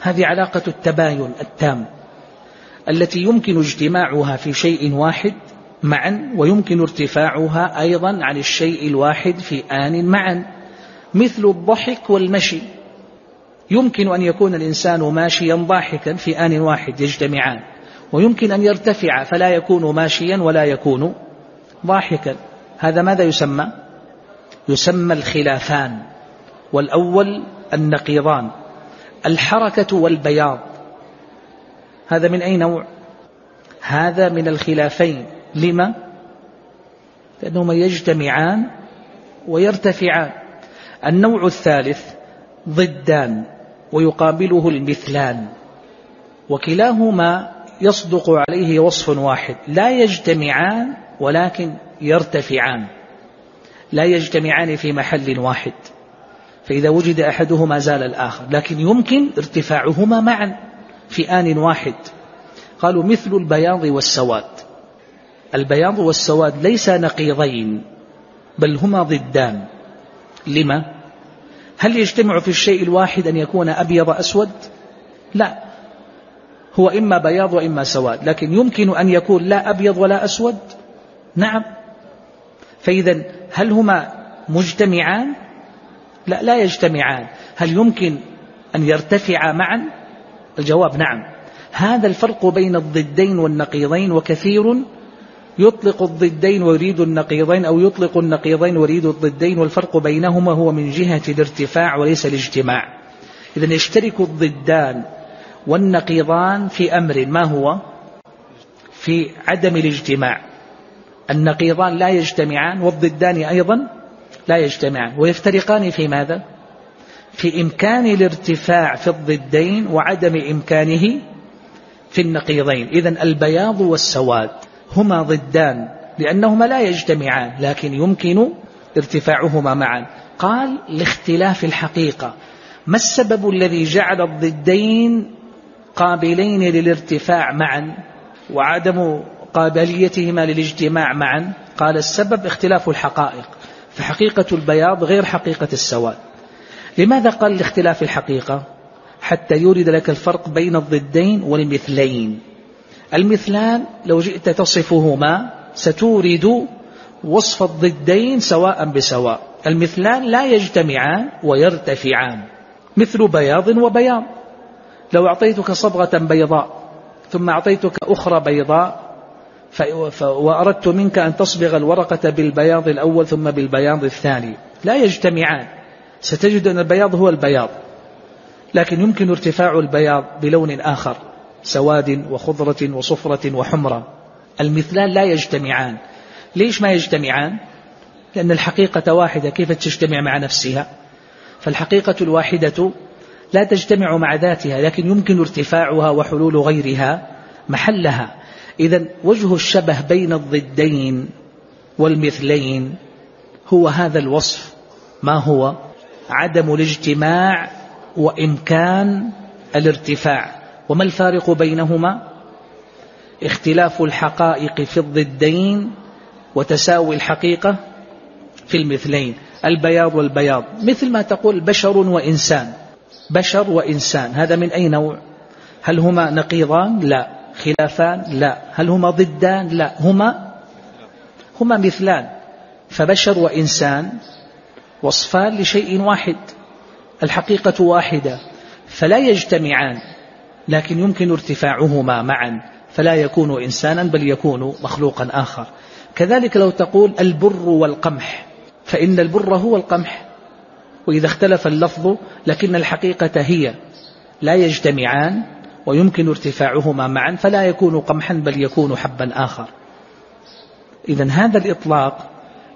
هذه علاقة التباين التام التي يمكن اجتماعها في شيء واحد معا ويمكن ارتفاعها أيضا عن الشيء الواحد في آن معا. مثل الضحك والمشي. يمكن أن يكون الإنسان ماشيا ضاحكا في آن واحد يجتمعان ويمكن أن يرتفع فلا يكون ماشيا ولا يكون ضاحكا. هذا ماذا يسمى؟ يسمى الخلافان والأول النقيضان. الحركة والبياض. هذا من أي نوع؟ هذا من الخلافين. لما؟ لأنهما يجتمعان ويرتفعان. النوع الثالث ضدان ويقابله المثلان. وكلاهما يصدق عليه وصف واحد. لا يجتمعان ولكن يرتفعان. لا يجتمعان في محل واحد. فإذا وجد أحدهما زال الآخر لكن يمكن ارتفاعهما معا في آن واحد. قالوا مثل البياض والسواد. البياض والسواد ليس نقيضين بل هما ضدان. لما؟ هل يجتمع في الشيء الواحد أن يكون أبيض أسود؟ لا. هو إما بياض وإما سواد لكن يمكن أن يكون لا أبيض ولا أسود؟ نعم. فإذا هل هما مجتمعان؟ لا لا يجتمعان. هل يمكن أن يرتفعا معا؟ الجواب نعم. هذا الفرق بين الضدين والنقيضين وكثير يطلق الضدين ويريد النقيضين أو يطلق النقيضين ويريد الضدين والفرق بينهما هو من جهة الارتفاع وليس الاجتماع. إذا يشترك الضدان والنقيضان في أمر ما هو؟ في عدم الاجتماع. النقيضان لا يجتمعان والضدان أيضا لا يجتمعان ويفترقان في ماذا؟ في إمكان الارتفاع في الضدين وعدم إمكانه في النقيضين. إذا البياض والسواد هما ضدان لأنهما لا يجتمعان لكن يمكن ارتفاعهما معا. قال لاختلاف الحقيقة. ما السبب الذي جعل الضدين قابلين للارتفاع معا وعدم قابليتهما للاجتماع معا؟ قال السبب اختلاف الحقائق. فحقيقة البياض غير حقيقة السواد. لماذا قال لاختلاف الحقيقة؟ حتى يورد لك الفرق بين الضدين والمثلين. المثلان لو جئت تصفهما ستورد وصف الضدين سواء بسواء. المثلان لا يجتمعان ويرتفعان. مثل بياض وبياض. لو أعطيتك صبغة بيضاء ثم أعطيتك أخرى بيضاء وأردت منك أن تصبغ الورقة بالبياض الأول ثم بالبياض الثاني. لا يجتمعان. ستجد أن البياض هو البياض. لكن يمكن ارتفاع البياض بلون آخر سواد وخضرة وصفرة وحمرة. المثلان لا يجتمعان. ليش ما يجتمعان؟ لأن الحقيقة واحدة كيف تجتمع مع نفسها؟ فالحقيقة الواحدة لا تجتمع مع ذاتها لكن يمكن ارتفاعها وحلول غيرها محلها. إذا وجه الشبه بين الضدين والمثلين هو هذا الوصف. ما هو؟ عدم الاجتماع وإمكان الارتفاع. وما الفارق بينهما؟ اختلاف الحقائق في الضدين وتساوي الحقيقة في المثلين. البياض والبياض. مثل ما تقول بشر وإنسان. بشر وإنسان. هذا من أي نوع؟ هل هما نقيضان؟ لا. خلافان؟ لا. هل هما ضدان؟ لا. هما؟ هما مثلان. فبشر وإنسان وصفان لشيء واحد الحقيقة واحدة. فلا يجتمعان لكن يمكن ارتفاعهما معا. فلا يكون إنسانا بل يكون مخلوقا آخر. كذلك لو تقول البر والقمح فإن البر هو القمح. وإذا اختلف اللفظ لكن الحقيقة هي. لا يجتمعان ويمكن ارتفاعهما معا فلا يكون قمحا بل يكون حبا آخر. إذا هذا الإطلاق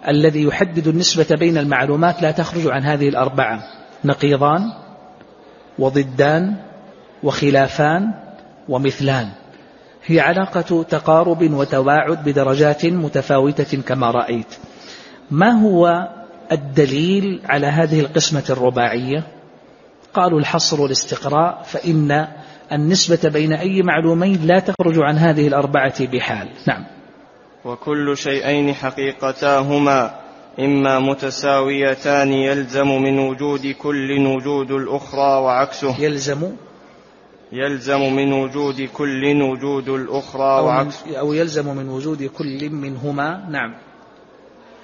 الذي يحدد النسبة بين المعلومات لا تخرج عن هذه الأربعة نقيضان وضدان وخلافان ومثلان. هي علاقة تقارب وتواعد بدرجات متفاوتة كما رأيت. ما هو الدليل على هذه القسمة الرباعية؟ قالوا الحصر والاستقراء فإن النسبة بين أي معلومين لا تخرج عن هذه الأربعة بحال. نعم. وكل شيئين حقيقتاهما إما متساويتان يلزم من وجود كل وجود الأخرى وعكسه. يلزم؟ يلزم من وجود كل وجود الأخرى أو, وعكسه. أو يلزم من وجود كل منهما. نعم.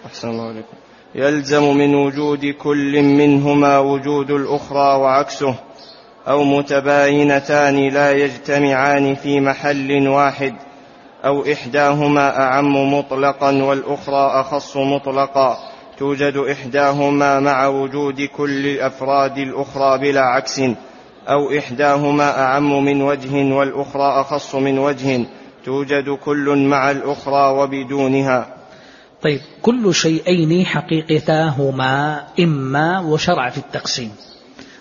أحسن الله عليكم. يلزم من وجود كل منهما وجود الأخرى وعكسه. أو متباينتان لا يجتمعان في محل واحد أو إحداهما أعم مطلقا والأخرى أخص مطلقا. توجد إحداهما مع وجود كل أفراد الأخرى بلا عكس أو إحداهما أعم من وجه والأخرى أخص من وجه. توجد كل مع الأخرى وبدونها. طيب كل شيئين حقيقتاهما إما وشرع في التقسيم.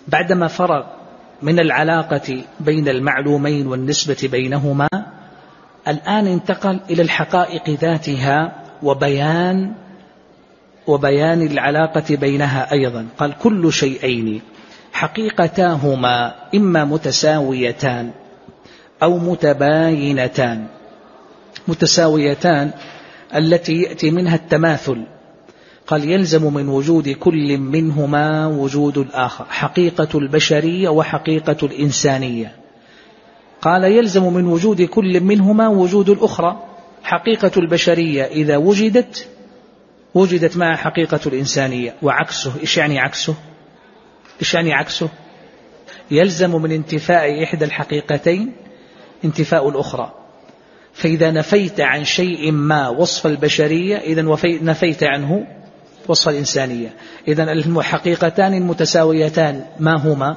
بعدما فرغ من العلاقة بين المعلومين والنسبة بينهما الآن انتقل إلى الحقائق ذاتها وبيان وبيان العلاقة بينها أيضا. قال كل شيئين حقيقتاهما إما متساويتان أو متباينتان. متساويتان التي يأتي منها التماثل. قال يلزم من وجود كل منهما وجود الآخر حقيقة البشرية وحقيقة الإنسانية. قال يلزم من وجود كل منهما وجود الأخرى حقيقة البشرية إذا وجدت وجدت مع حقيقة الإنسانية. وعكسه إيش يعني عكسه؟ إيش يعني عكسه؟ يلزم من انتفاء إحدى الحقيقتين انتفاء الأخرى. فإذا نفيت عن شيء ما وصف البشرية إذا نفيت عنه وصف الإنسانية. إذا الحقيقتان المتساويتان ما هما؟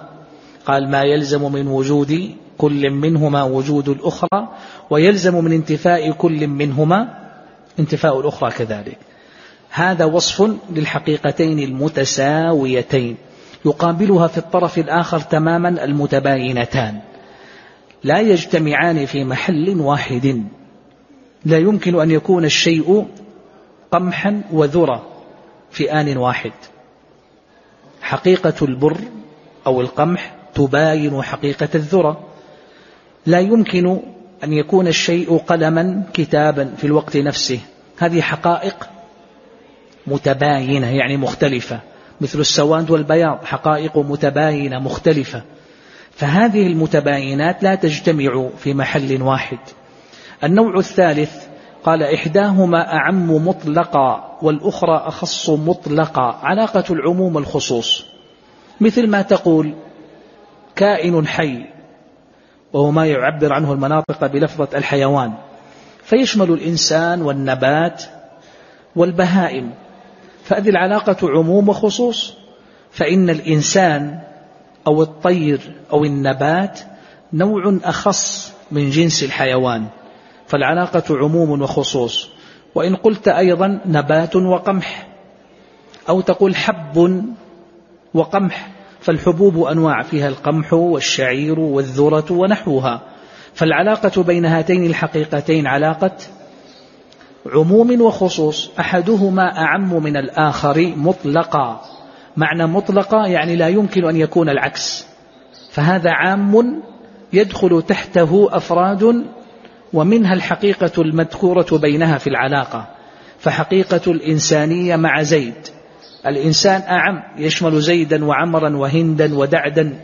قال ما يلزم من وجود كل منهما وجود الأخرى ويلزم من انتفاء كل منهما انتفاء الأخرى كذلك. هذا وصف للحقيقتين المتساويتين يقابلها في الطرف الآخر تماما المتباينتان. لا يجتمعان في محل واحد. لا يمكن أن يكون الشيء قمحا وذرة في آن واحد. حقيقة البر أو القمح تباين حقيقة الذرة. لا يمكن أن يكون الشيء قلما كتابا في الوقت نفسه. هذه حقائق متباينة يعني مختلفة. مثل السواد والبياض حقائق متباينة مختلفة. فهذه المتباينات لا تجتمع في محل واحد. النوع الثالث قال إحداهما أعم مطلقا والأخرى أخص مطلقا. علاقة العموم والخصوص. مثل ما تقول كائن حي وهو ما يعبر عنه المناطق بلفظة الحيوان. فيشمل الإنسان والنبات والبهائم. فهذه العلاقة عموم وخصوص. فإن الإنسان أو الطير أو النبات نوع أخص من جنس الحيوان. فالعلاقة عموم وخصوص. وإن قلت أيضا نبات وقمح. أو تقول حب وقمح. فالحبوب أنواع فيها القمح والشعير والذرة ونحوها. فالعلاقة بين هاتين الحقيقتين علاقة عموم وخصوص. أحدهما أعم من الآخر مطلقا. معنى مطلقا يعني لا يمكن أن يكون العكس. فهذا عام يدخل تحته أفراد ومنها الحقيقة المذكورة بينها في العلاقة فحقيقة الإنسانية مع زيد. الإنسان أعم يشمل زيدا وعمرا وهندا ودعدا.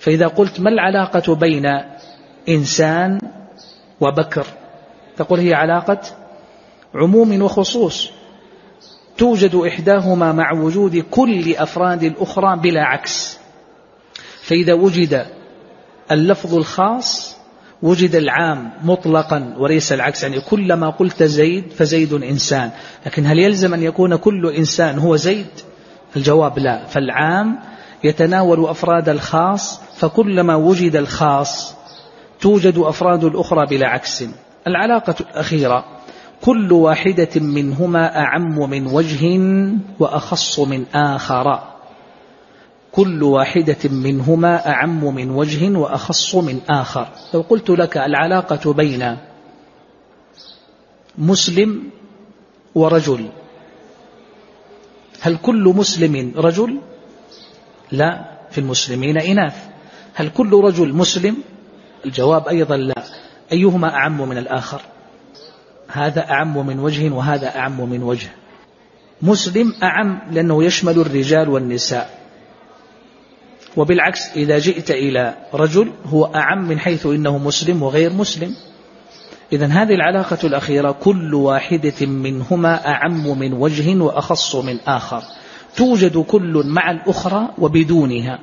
فإذا قلت ما العلاقة بين إنسان وبكر؟ تقول هي علاقة عموم وخصوص. توجد إحداهما مع وجود كل أفراد الأخرى بلا عكس. فإذا وجد اللفظ الخاص وجد العام مطلقا وليس العكس. يعني كلما قلت زيد فزيد إنسان. لكن هل يلزم أن يكون كل إنسان هو زيد؟ الجواب لا. فالعام يتناول أفراد الخاص فكلما وجد الخاص توجد أفراد الأخرى بلا عكس. العلاقة الأخيرة كل واحدة منهما أعم من وجه وأخص من آخر. كل واحدة منهما أعم من وجه وأخص من آخر. لو قلت لك العلاقة بين مسلم ورجل هل كل مسلم رجل؟ لا في المسلمين إناث. هل كل رجل مسلم؟ الجواب أيضا لا. أيهما أعم من الآخر؟ هذا أعم من وجه وهذا أعم من وجه. مسلم أعم لأنه يشمل الرجال والنساء. وبالعكس إذا جئت إلى رجل هو أعم من حيث إنه مسلم وغير مسلم. إذا هذه العلاقة الأخيرة كل واحدة منهما أعم من وجه وأخص من آخر. توجد كل مع الأخرى وبدونها.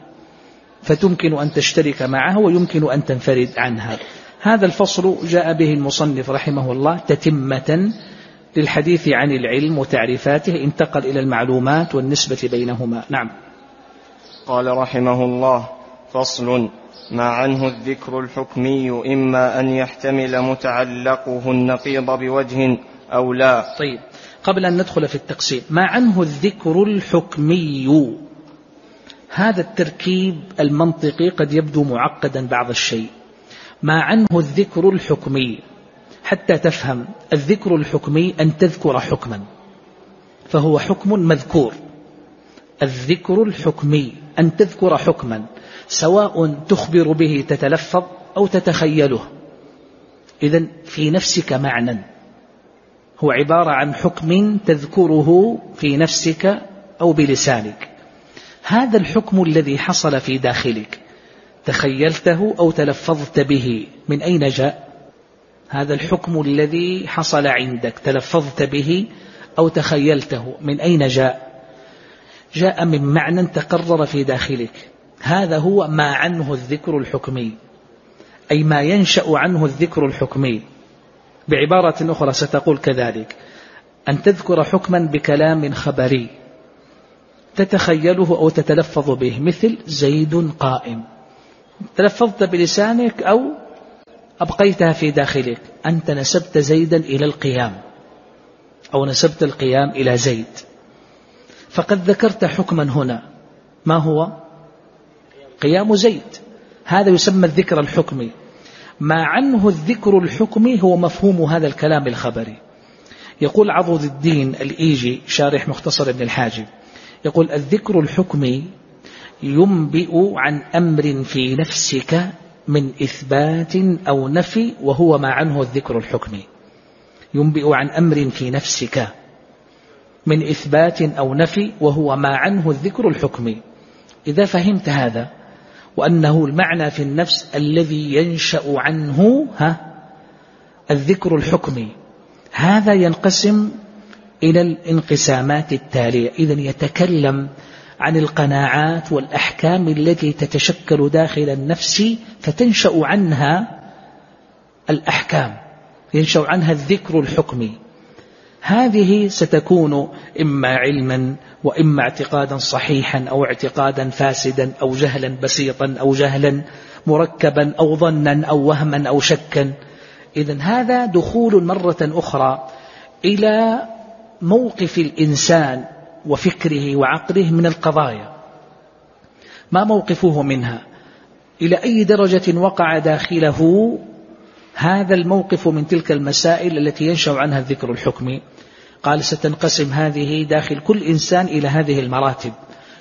فتمكن أن تشترك معها ويمكن أن تنفرد عنها. هذا الفصل جاء به المصنف رحمه الله تتمة للحديث عن العلم وتعريفاته. انتقل إلى المعلومات والنسبة بينهما. نعم. قال رحمه الله فصل ما عنه الذكر الحكمي إما أن يحتمل متعلقه النقيض بوجه أو لا. طيب قبل أن ندخل في التقسيم ما عنه الذكر الحكمي؟ هذا التركيب المنطقي قد يبدو معقدا بعض الشيء. ما عنه الذكر الحكمي؟ حتى تفهم الذكر الحكمي أن تذكر حكما فهو حكم مذكور. الذكر الحكمي أن تذكر حكما سواء تخبر به تتلفظ أو تتخيله. إذا في نفسك معنى. هو عبارة عن حكم تذكره في نفسك أو بلسانك. هذا الحكم الذي حصل في داخلك تخيلته أو تلفظت به من أين جاء؟ هذا الحكم الذي حصل عندك تلفظت به أو تخيلته من أين جاء؟ جاء من معنى تقرر في داخلك. هذا هو ما عنه الذكر الحكمي. أي ما ينشأ عنه الذكر الحكمي. بعبارة أخرى ستقول كذلك. أن تذكر حكما بكلام خبري. تتخيله أو تتلفظ به. مثل زيد قائم. تلفظت بلسانك أو أبقيتها في داخلك. أنت نسبت زيدا إلى القيام. أو نسبت القيام إلى زيد. فقد ذكرت حكما هنا. ما هو؟ قيام زيد. هذا يسمى الذكر الحكمي. ما عنه الذكر الحكمي هو مفهوم هذا الكلام الخبري. يقول عضد الدين الإيجي شارح مختصر ابن الحاجب. يقول الذكر الحكمي ينبئ عن أمر في نفسك من إثبات أو نفي وهو ما عنه الذكر الحكمي. ينبئ عن أمر في نفسك من إثبات أو نفي وهو ما عنه الذكر الحكمي. إذا فهمت هذا وأنه المعنى في النفس الذي ينشأ عنه ها الذكر الحكمي هذا ينقسم إلى الانقسامات التالية. إذا يتكلم عن القناعات والأحكام التي تتشكل داخل النفس فتنشأ عنها الأحكام ينشأ عنها الذكر الحكمي. هذه ستكون إما علما وإما اعتقادا صحيحا أو اعتقادا فاسدا أو جهلا بسيطا أو جهلا مركبا أو ظنا أو وهما أو شكا. إذا هذا دخول مرة أخرى إلى موقف الإنسان وفكره وعقله من القضايا. ما موقفه منها؟ إلى أي درجة وقع داخله هذا الموقف من تلك المسائل التي ينشأ عنها الذكر الحكمي؟ قال ستنقسم هذه داخل كل إنسان إلى هذه المراتب.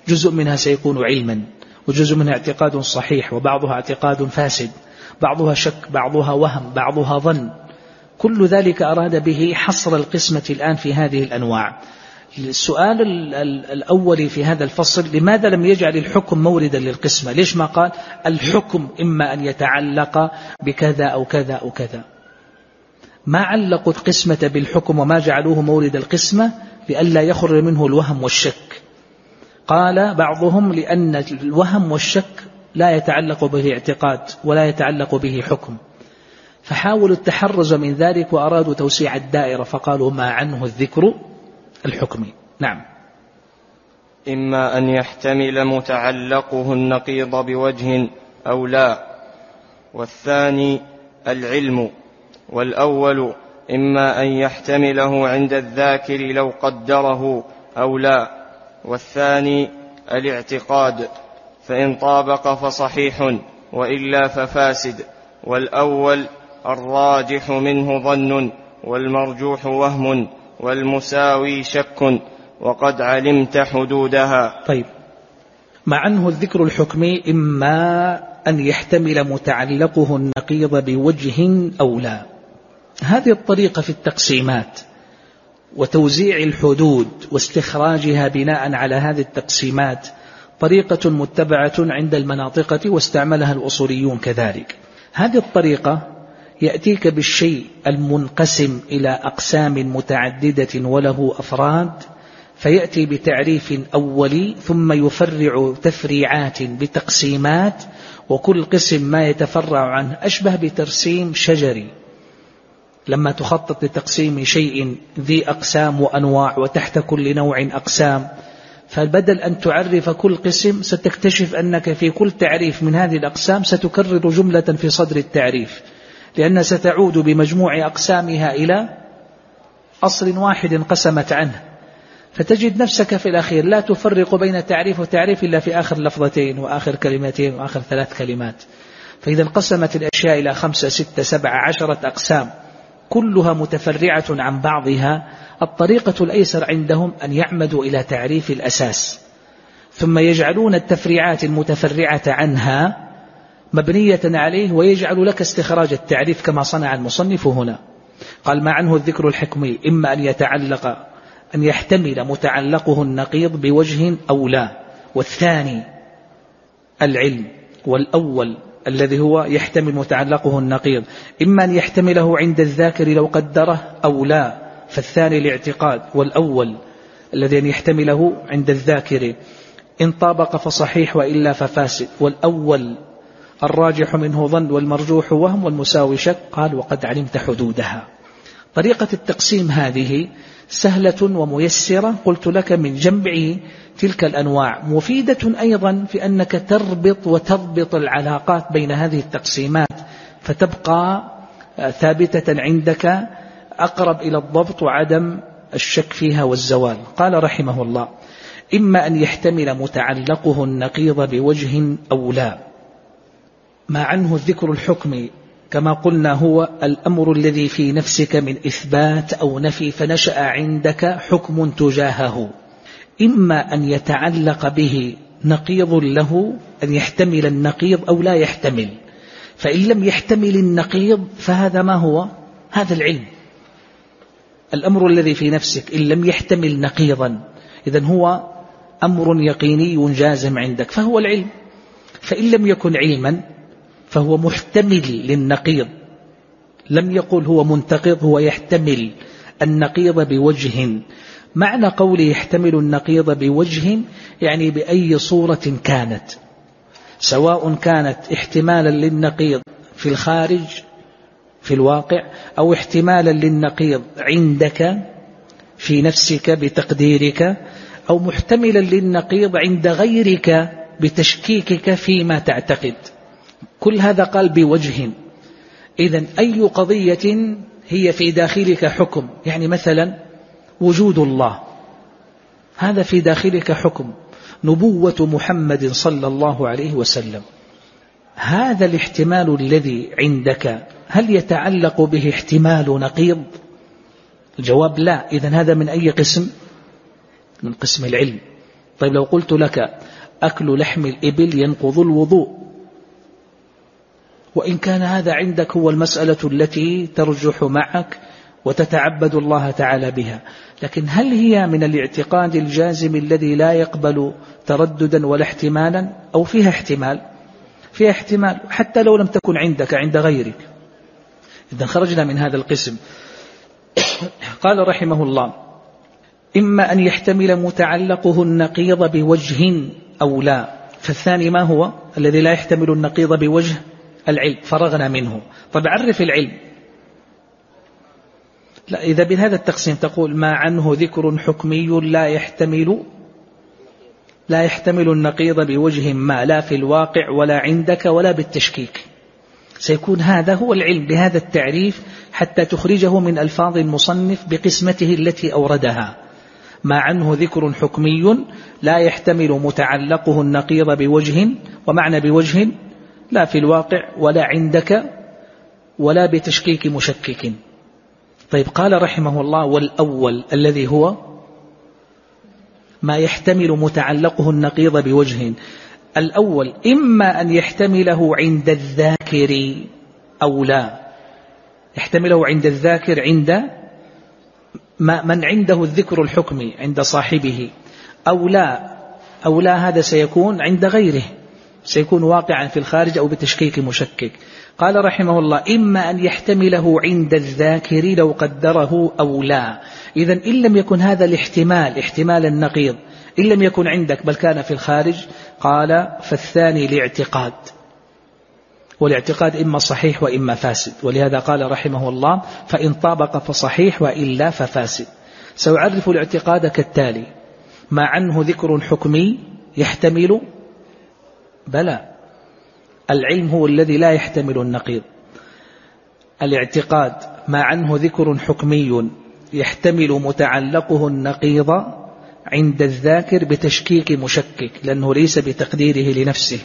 جزء منها سيكون علما وجزء منها اعتقاد صحيح وبعضها اعتقاد فاسد بعضها شك بعضها وهم بعضها ظن. كل ذلك أراد به حصر القسمة الآن في هذه الأنواع. السؤال الأول في هذا الفصل لماذا لم يجعل الحكم موردا للقسمة؟ ليش ما قال الحكم إما أن يتعلق بكذا أو كذا أو كذا؟ ما علقوا القسمة بالحكم وما جعلوه مورد القسمة لئلا يخرج منه الوهم والشك. قال بعضهم لأن الوهم والشك لا يتعلق به اعتقاد ولا يتعلق به حكم. فحاولوا التحرز من ذلك وأرادوا توسيع الدائرة فقالوا ما عنه الذكر الحكمي نعم. إما أن يحتمل متعلقه النقيض بوجه أو لا. والثاني العلم. والأول إما أن يحتمله عند الذاكر لو قدره أو لا والثاني الاعتقاد فإن طابق فصحيح وإلا ففاسد والأول الراجح منه ظن والمرجوح وهم والمساوي شك وقد علمت حدودها. طيب مع أنه الذكر الحكمي إما أن يحتمل متعلقه النقيض بوجه أو لا. هذه الطريقة في التقسيمات وتوزيع الحدود واستخراجها بناء على هذه التقسيمات طريقة متبعة عند المناطقة واستعملها الأصوليون كذلك. هذه الطريقة يأتيك بالشيء المنقسم إلى أقسام متعددة وله أفراد فيأتي بتعريف أولي ثم يفرع تفريعات بتقسيمات وكل قسم ما يتفرع عنه أشبه بترسيم شجري. لما تخطط لتقسيم شيء ذي أقسام وأنواع وتحت كل نوع أقسام فبدل أن تعرف كل قسم ستكتشف أنك في كل تعريف من هذه الأقسام ستكرر جملة في صدر التعريف لأنها ستعود بمجموع أقسامها إلى أصل واحد انقسمت عنه. فتجد نفسك في الأخير لا تفرق بين تعريف وتعريف إلا في آخر لفظتين وآخر كلمتين وآخر ثلاث كلمات. فإذا انقسمت الأشياء إلى خمسة ستة سبعة عشرة أقسام كلها متفرعة عن بعضها الطريقة الأيسر عندهم أن يعمدوا إلى تعريف الأساس. ثم يجعلون التفريعات المتفرعة عنها مبنية عليه ويجعل لك استخراج التعريف كما صنع المصنف هنا. قال ما عنه الذكر الحكمي؟ إما أن يتعلق أن يحتمل متعلقه النقيض بوجه أو لا. والثاني العلم. والأول الذي هو يحتمل متعلقه النقيض. إما أن يحتمله عند الذاكر لو قدره أو لا فالثاني الاعتقاد والأول الذي أن يحتمله عند الذاكر. إن طابق فصحيح وإلا ففاسد. والأول الراجح منه ظن والمرجوح وهم والمساوي شك. قال وقد علمت حدودها. طريقة التقسيم هذه سهلة وميسرة. قلت لك من جمع تلك الأنواع. مفيدة أيضا في أنك تربط وتضبط العلاقات بين هذه التقسيمات فتبقى ثابتة عندك أقرب إلى الضبط وعدم الشك فيها والزوال. قال رحمه الله إما أن يحتمل متعلقه النقيض بوجه أو لا. ما عنه الذكر الحكمي كما قلنا هو الأمر الذي في نفسك من إثبات أو نفي فنشأ عندك حكم تجاهه. إما أن يتعلق به نقيض له أن يحتمل النقيض أو لا يحتمل. فإن لم يحتمل النقيض فهذا ما هو؟ هذا العلم. الأمر الذي في نفسك إن لم يحتمل نقيضا إذا هو أمر يقيني جازم عندك فهو العلم. فإن لم يكن علما فهو محتمل للنقيض. لم يقل هو منتقض هو يحتمل النقيض بوجه معنى قوله يحتمل النقيض بوجه يعني بأي صورة كانت. سواء كانت احتمالا للنقيض في الخارج في الواقع أو احتمالا للنقيض عندك في نفسك بتقديرك أو محتملا للنقيض عند غيرك بتشكيكك فيما تعتقد. كل هذا قال بوجه. إذا أي قضية هي في داخلك حكم. يعني مثلا وجود الله. هذا في داخلك حكم. نبوة محمد صلى الله عليه وسلم. هذا الاحتمال الذي عندك هل يتعلق به احتمال نقيض؟ الجواب لا. إذا هذا من أي قسم؟ من قسم العلم. طيب لو قلت لك أكل لحم الإبل ينقض الوضوء وإن كان هذا عندك هو المسألة التي ترجح معك وتتعبد الله تعالى بها. لكن هل هي من الاعتقاد الجازم الذي لا يقبل ترددا ولا احتمالا؟ أو فيها احتمال؟ فيها احتمال حتى لو لم تكن عندك عند غيرك. إذا خرجنا من هذا القسم. قال رحمه الله إما أن يحتمل متعلقه النقيض بوجه أو لا. فالثاني ما هو؟ الذي لا يحتمل النقيض بوجه العلم فرغنا منه. طب عرف العلم. لا إذا بهذا التقسيم تقول ما عنه ذكر حكمي لا يحتمل لا يحتمل النقيض بوجه ما لا في الواقع ولا عندك ولا بالتشكيك. سيكون هذا هو العلم بهذا التعريف حتى تخرجه من ألفاظ المصنف بقسمته التي أوردها. ما عنه ذكر حكمي لا يحتمل متعلقه النقيض بوجه ومعنى بوجه لا في الواقع ولا عندك ولا بتشكيك مشكك. طيب قال رحمه الله والأول الذي هو ما يحتمل متعلقه النقيض بوجه. الأول إما أن يحتمله عند الذاكر أو لا. يحتمله عند الذاكر عند من عنده الذكر الحكمي عند صاحبه. أو لا أو لا هذا سيكون عند غيره. سيكون واقعا في الخارج أو بتشكيك مشكك. قال رحمه الله إما أن يحتمله عند الذاكر لو قدره أو لا. إذا إن لم يكن هذا الاحتمال احتمال النقيض إن لم يكن عندك بل كان في الخارج قال فالثاني لاعتقاد والاعتقاد إما صحيح وإما فاسد. ولهذا قال رحمه الله فإن طابق فصحيح وإلا ففاسد. سأعرف الاعتقاد كالتالي ما عنه ذكر حكمي يحتمل؟ بلى. العلم هو الذي لا يحتمل النقيض. الاعتقاد ما عنه ذكر حكمي يحتمل متعلقه النقيض عند الذاكر بتشكيك مشكك لأنه ليس بتقديره لنفسه.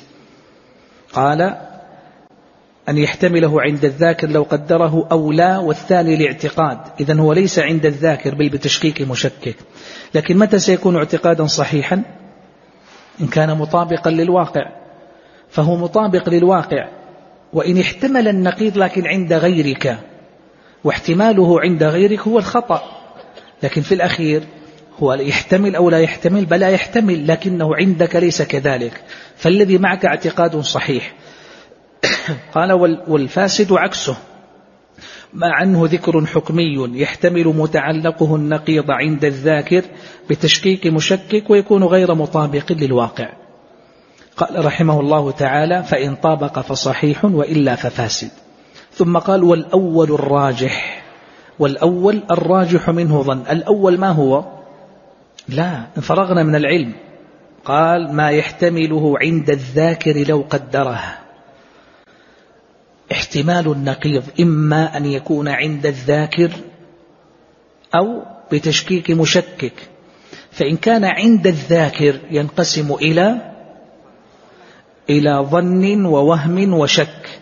قال أن يحتمله عند الذاكر لو قدره أو لا والثاني الاعتقاد. إذا هو ليس عند الذاكر بل بتشكيك مشكك. لكن متى سيكون اعتقادا صحيحا؟ إن كان مطابقا للواقع. فهو مطابق للواقع. وإن احتمل النقيض لكن عند غيرك واحتماله عند غيرك هو الخطأ. لكن في الأخير هو يحتمل أو لا يحتمل بلا يحتمل لكنه عندك ليس كذلك. فالذي معك اعتقاد صحيح. قال والفاسد عكسه. ما عنه ذكر حكمي يحتمل متعلقه النقيض عند الذاكر بتشكيك مشكك ويكون غير مطابق للواقع. قال رحمه الله تعالى فإن طابق فصحيح وإلا ففاسد. ثم قال والأول الراجح. والأول الراجح منه ظن. الأول ما هو؟ لا فرغنا من العلم. قال ما يحتمله عند الذاكر لو قدره. احتمال النقيض إما أن يكون عند الذاكر أو بتشكيك مشكك. فإن كان عند الذاكر ينقسم إلى إلى ظن ووهم وشك.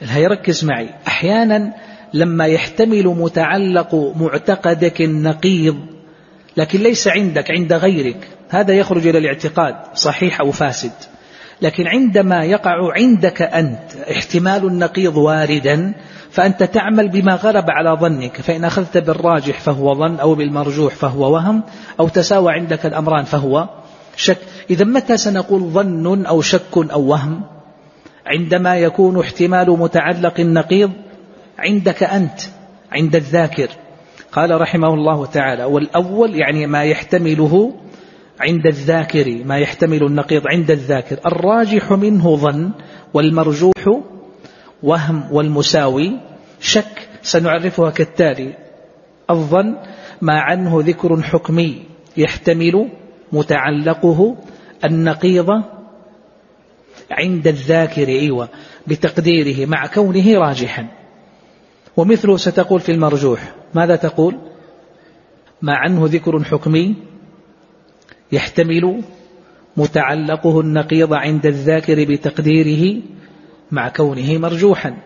هيركز معي. أحيانا لما يحتمل متعلق معتقدك النقيض لكن ليس عندك عند غيرك. هذا يخرج إلى الاعتقاد صحيح أو فاسد. لكن عندما يقع عندك أنت احتمال النقيض واردا فأنت تعمل بما غلب على ظنك. فإن أخذت بالراجح فهو ظن أو بالمرجوح فهو وهم أو تساوى عندك الأمران فهو شك. إذا متى سنقول ظن أو شك أو وهم؟ عندما يكون احتمال متعلق النقيض عندك أنت عند الذاكر. قال رحمه الله تعالى والأول يعني ما يحتمله عند الذاكر ما يحتمل النقيض عند الذاكر. الراجح منه ظن والمرجوح وهم والمساوي شك. سنعرفها كالتالي الظن ما عنه ذكر حكمي يحتمل متعلقه النقيض عند الذاكر أيوة بتقديره مع كونه راجحا. ومثله ستقول في المرجوح. ماذا تقول؟ ما عنه ذكر حكمي يحتمل متعلقه النقيض عند الذاكر بتقديره مع كونه مرجوحا.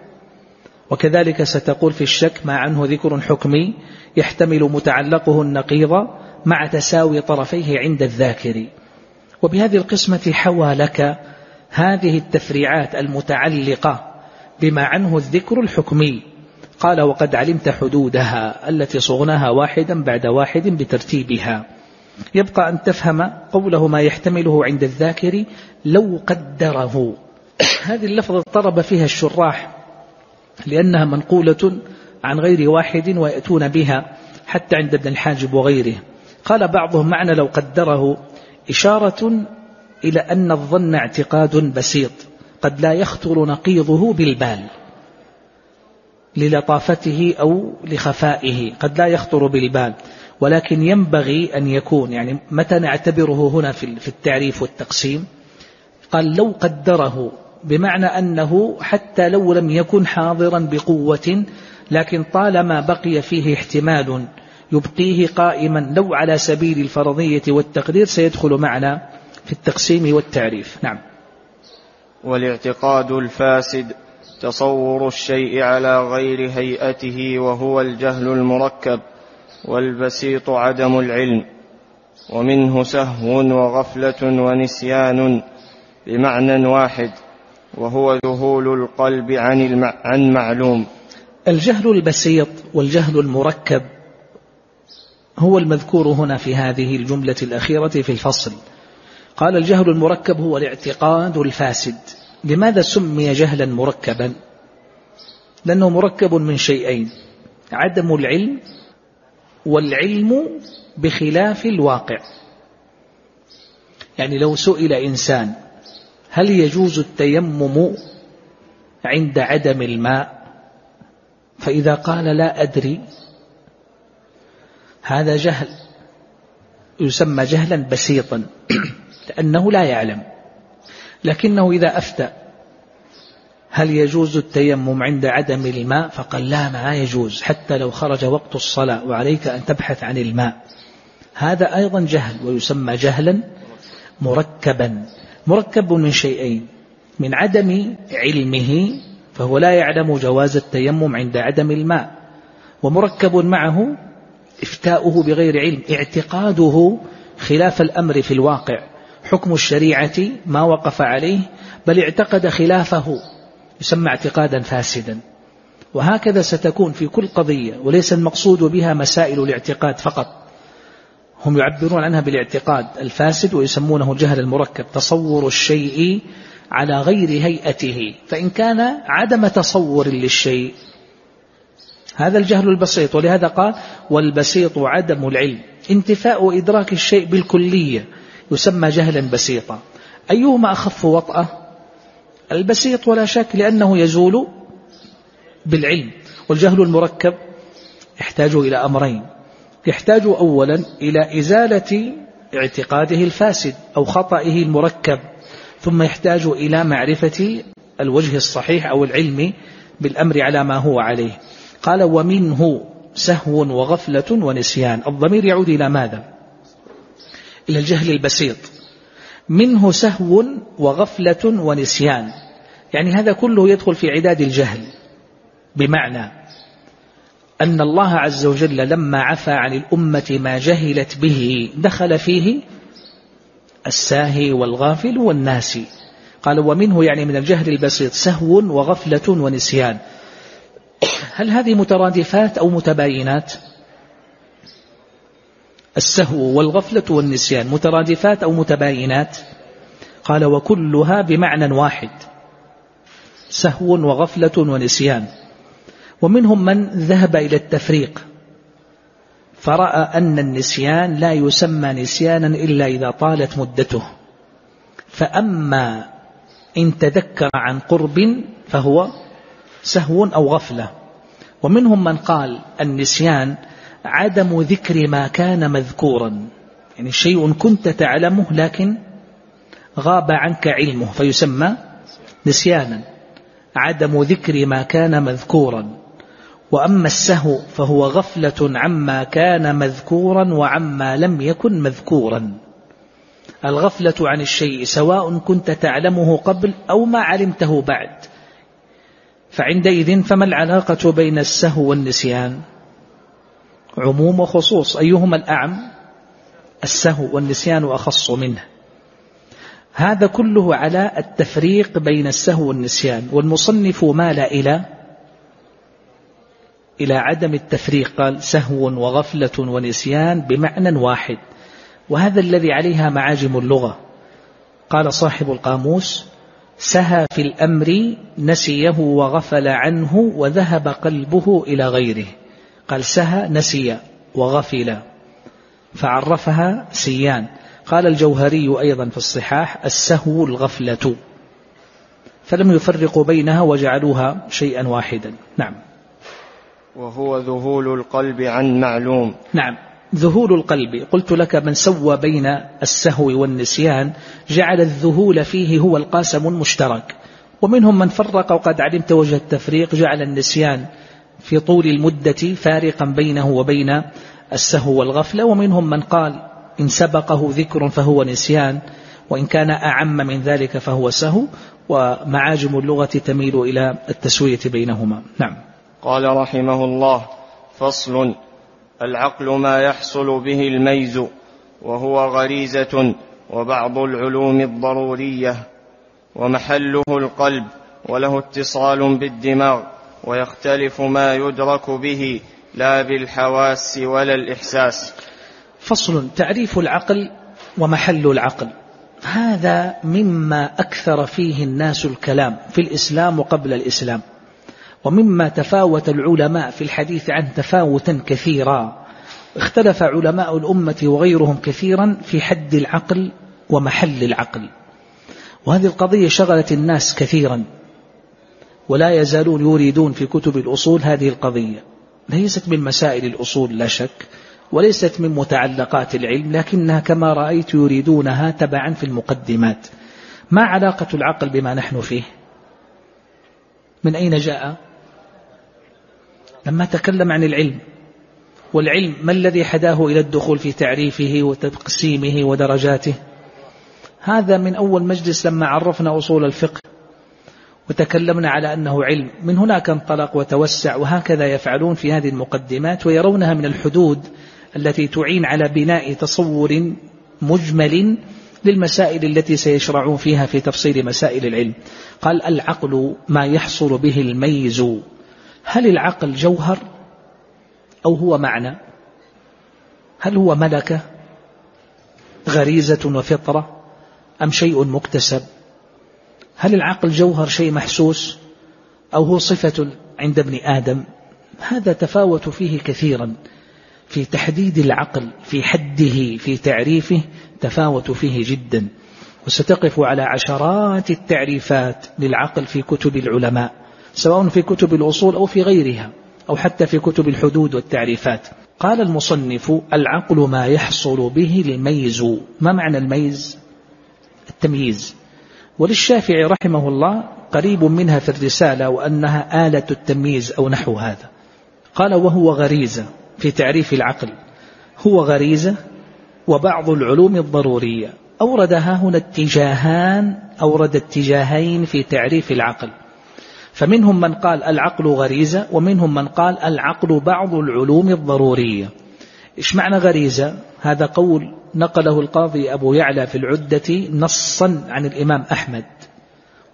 وكذلك ستقول في الشك ما عنه ذكر حكمي يحتمل متعلقه النقيض مع تساوي طرفيه عند الذاكر. وبهذه القسمة حوى لك هذه التفريعات المتعلقة بما عنه الذكر الحكمي. قال وقد علمت حدودها التي صغناها واحدا بعد واحد بترتيبها يبقى أن تفهم قوله ما يحتمله عند الذاكر لو قدره. هذه اللفظة اضطرب فيها الشراح لأنها منقولة عن غير واحد ويأتون بها حتى عند ابن الحاجب وغيره. قال بعضهم معنى لو قدره إشارة إلى أن الظن اعتقاد بسيط قد لا يخطر نقيضه بالبال للطافته أو لخفائه قد لا يخطر بالبال ولكن ينبغي أن يكون يعني متى نعتبره هنا في التعريف والتقسيم؟ قال لو قدره بمعنى أنه حتى لو لم يكن حاضرا بقوة لكن طالما بقي فيه احتمال يبقيه قائما لو على سبيل الفرضية والتقدير سيدخل معنا في التقسيم والتعريف نعم والاعتقاد الفاسد تصور الشيء على غير هيئته وهو الجهل المركب والبسيط عدم العلم ومنه سهو وغفلة ونسيان بمعنى واحد وهو ذهول القلب عن. عن معلوم الجهل البسيط والجهل المركب هو المذكور هنا في هذه الجملة الأخيرة في الفصل. قال الجهل المركب هو الاعتقاد الفاسد. لماذا سمي جهلا مركبا؟ لأنه مركب من شيئين عدم العلم والعلم بخلاف الواقع. يعني لو سئل إنسان هل يجوز التيمم عند عدم الماء؟ فإذا قال لا أدري هذا جهل يسمى جهلا بسيطا لأنه لا يعلم لكنه إذا أفتى هل يجوز التيمم عند عدم الماء؟ فقال لا ما يجوز حتى لو خرج وقت الصلاة وعليك أن تبحث عن الماء. هذا أيضا جهل ويسمى جهلا مركبا. مركب من شيئين من عدم علمه فهو لا يعلم جواز التيمم عند عدم الماء ومركب معه إفتاؤه بغير علم اعتقاده خلاف الأمر في الواقع. حكم الشريعة ما وقف عليه بل اعتقد خلافه يسمى اعتقادا فاسدا. وهكذا ستكون في كل قضية وليس المقصود بها مسائل الاعتقاد فقط. هم يعبرون عنها بالاعتقاد الفاسد ويسمونه الجهل المركب تصور الشيء على غير هيئته. فإن كان عدم تصور للشيء هذا الجهل البسيط. ولهذا قال والبسيط عدم العلم. انتفاء إدراك الشيء بالكلية يسمى جهلا بسيطا. أيهما أخف وطأة؟ البسيط ولا شك لأنه يزول بالعلم. والجهل المركب يحتاج إلى أمرين. يحتاج أولا إلى إزالة اعتقاده الفاسد أو خطئه المركب. ثم يحتاج إلى معرفة الوجه الصحيح أو العلم بالأمر على ما هو عليه. قال ومنه سهو وغفلة ونسيان. الضمير يعود إلى ماذا؟ إلى الجهل البسيط. منه سهو وغفلة ونسيان. يعني هذا كله يدخل في عداد الجهل. بمعنى أن الله عز وجل لما عفى عن الأمة ما جهلت به دخل فيه الساهي والغافل والناسي. قال ومنه يعني من الجهل البسيط سهو وغفلة ونسيان. هل هذه مترادفات أو متباينات؟ السهو والغفلة والنسيان مترادفات أو متباينات؟ قال وكلها بمعنى واحد سهو وغفلة ونسيان. ومنهم من ذهب إلى التفريق فرأى أن النسيان لا يسمى نسيانا إلا إذا طالت مدته. فأما إن تذكر عن قرب فهو سهو أو غفلة. ومنهم من قال النسيان عدم ذكر ما كان مذكورا. يعني شيء كنت تعلمه لكن غاب عنك علمه فيسمى نسيانا. عدم ذكر ما كان مذكورا. وأما السهو فهو غفلة عما كان مذكورا وعما لم يكن مذكورا. الغفلة عن الشيء سواء كنت تعلمه قبل أو ما علمته بعد. فعندئذ فما العلاقة بين السهو والنسيان؟ عموم وخصوص أيهما الأعم؟ السهو والنسيان أخص منه. هذا كله على التفريق بين السهو والنسيان والمصنف مال إلى إلى عدم التفريق قال سهو وغفلة ونسيان بمعنى واحد وهذا الذي عليها معاجم اللغة. قال صاحب القاموس سهى في الأمر نسيه وغفل عنه وذهب قلبه إلى غيره. قال سهى نسي وغفل. فعرفها سيان. قال الجوهري أيضا في الصحاح السهو الغفلة. فلم يفرقوا بينها وجعلوها شيئا واحدا. نعم. وهو ذهول القلب عن معلوم. نعم. ذهول القلب. قلت لك من سوى بين السهو والنسيان جعل الذهول فيه هو القاسم المشترك. ومنهم من فرق وقد علمت وجه التفريق جعل النسيان في طول المدة فارقا بينه وبين السهو والغفلة. ومنهم من قال إن سبقه ذكر فهو نسيان وإن كان أعم من ذلك فهو سهو. ومعاجم اللغة تميل إلى التسوية بينهما. نعم. قال رحمه الله فصل العقل ما يحصل به الميز وهو غريزة وبعض العلوم الضرورية ومحله القلب وله اتصال بالدماغ ويختلف ما يدرك به لا بالحواس ولا الإحساس. فصل تعريف العقل ومحل العقل. هذا مما أكثر فيه الناس الكلام في الإسلام وقبل الإسلام. ومما تفاوت العلماء في الحديث عن تفاوتا كثيرا. اختلف علماء الأمة وغيرهم كثيرا في حد العقل ومحل العقل. وهذه القضية شغلت الناس كثيرا. ولا يزالون يريدون في كتب الأصول هذه القضية. ليست من مسائل الأصول لا شك وليست من متعلقات العلم لكنها كما رأيت يريدونها تبعا في المقدمات. ما علاقة العقل بما نحن فيه؟ من أين جاء؟ لما تكلم عن العلم والعلم ما الذي حداه إلى الدخول في تعريفه وتقسيمه ودرجاته؟ هذا من أول مجلس لما عرفنا أصول الفقه وتكلمنا على أنه علم. من هناك انطلق وتوسع وهكذا يفعلون في هذه المقدمات ويرونها من الحدود التي تعين على بناء تصور مجمل للمسائل التي سيشرعون فيها في تفصيل مسائل العلم. قال العقل ما يحصل به الميز. هل العقل جوهر أو هو معنى؟ هل هو ملكة غريزة وفطرة أم شيء مكتسب؟ هل العقل جوهر شيء محسوس أو هو صفة عند ابن آدم؟ هذا تفاوت فيه كثيرا. في تحديد العقل في حده في تعريفه تفاوت فيه جدا. وستقف على عشرات التعريفات للعقل في كتب العلماء. سواء في كتب الأصول أو في غيرها أو حتى في كتب الحدود والتعريفات. قال المصنف العقل ما يحصل به الميز. ما معنى الميز؟ التمييز. وللشافعي رحمه الله قريب منها في الرسالة وأنها آلة التمييز أو نحو هذا. قال وهو غريزة في تعريف العقل. هو غريزة وبعض العلوم الضرورية. أوردها هنا اتجاهان أورد اتجاهين في تعريف العقل. فمنهم من قال العقل غريزة ومنهم من قال العقل بعض العلوم الضرورية إيش معنى غريزة هذا قول نقله القاضي أبو يعلى في العدة نصا عن الإمام أحمد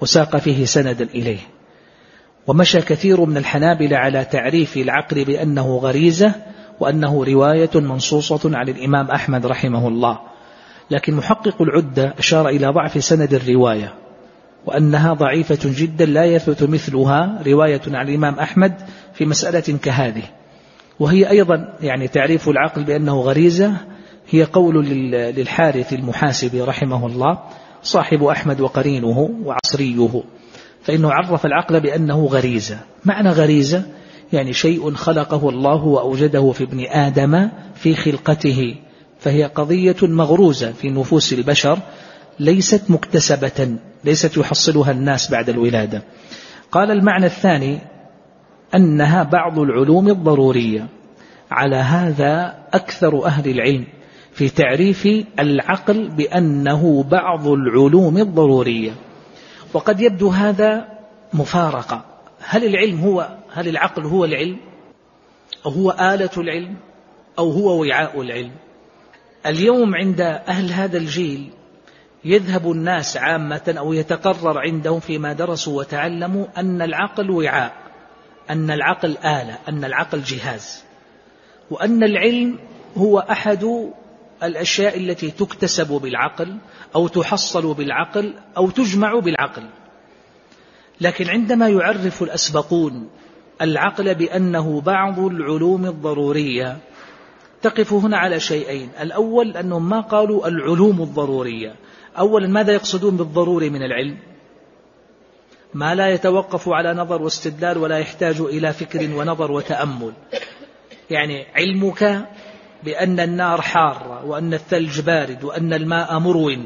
وساق فيه سندا إليه. ومشى كثير من الحنابلة على تعريف العقل بأنه غريزة وأنه رواية منصوصة عن الإمام أحمد رحمه الله. لكن محقق العدة أشار إلى ضعف سند الرواية. وأنها ضعيفة جدا لا يثبت مثلها رواية عن الإمام أحمد في مسألة كهذه. وهي أيضا يعني تعريف العقل بأنه غريزة هي قول للحارث المحاسبي رحمه الله صاحب أحمد وقرينه وعصريه. فإنه عرف العقل بأنه غريزة. معنى غريزة يعني شيء خلقه الله وأوجده في ابن آدم في خلقته. فهي قضية مغروزة في نفوس البشر ليست مكتسبة ليست يحصلها الناس بعد الولادة. قال المعنى الثاني أنها بعض العلوم الضرورية. على هذا أكثر أهل العلم في تعريف العقل بأنه بعض العلوم الضرورية. وقد يبدو هذا مفارقة. هل العلم هو هل العقل هو العلم؟ أو هو آلة العلم؟ أو هو وعاء العلم؟ اليوم عند أهل هذا الجيل يذهب الناس عامة أو يتقرر عندهم فيما درسوا وتعلموا أن العقل وعاء أن العقل آلة أن العقل جهاز. وأن العلم هو أحد الأشياء التي تكتسب بالعقل أو تحصل بالعقل أو تجمع بالعقل. لكن عندما يعرف الأسبقون العقل بأنه بعض العلوم الضرورية تقف هنا على شيئين. الأول أنهم ما قالوا العلوم الضرورية. أولا ماذا يقصدون بالضروري من العلم؟ ما لا يتوقف على نظر واستدلال ولا يحتاج إلى فكر ونظر وتأمل. يعني علمك بأن النار حارة وأن الثلج بارد وأن الماء مرو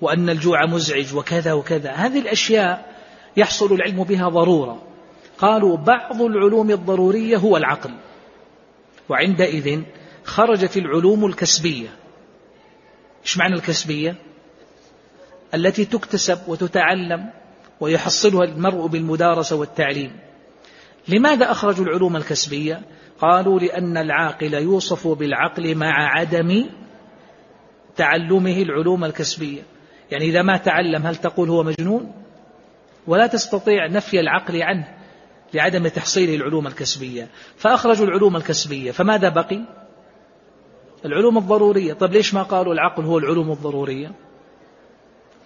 وأن الجوع مزعج وكذا وكذا. هذه الأشياء يحصل العلم بها ضرورة. قالوا بعض العلوم الضرورية هو العقل. وعندئذ خرجت العلوم الكسبية. إيش معنى الكسبية؟ التي تكتسب وتتعلم ويحصلها المرء بالمدارسة والتعليم. لماذا أخرجوا العلوم الكسبية؟ قالوا لأن العاقل يوصف بالعقل مع عدم تعلمه العلوم الكسبية. يعني إذا ما تعلم هل تقول هو مجنون؟ ولا تستطيع نفي العقل عنه لعدم تحصيله العلوم الكسبية. فأخرجوا العلوم الكسبية. فماذا بقي؟ العلوم الضرورية. طيب ليش ما قالوا العقل هو العلوم الضرورية؟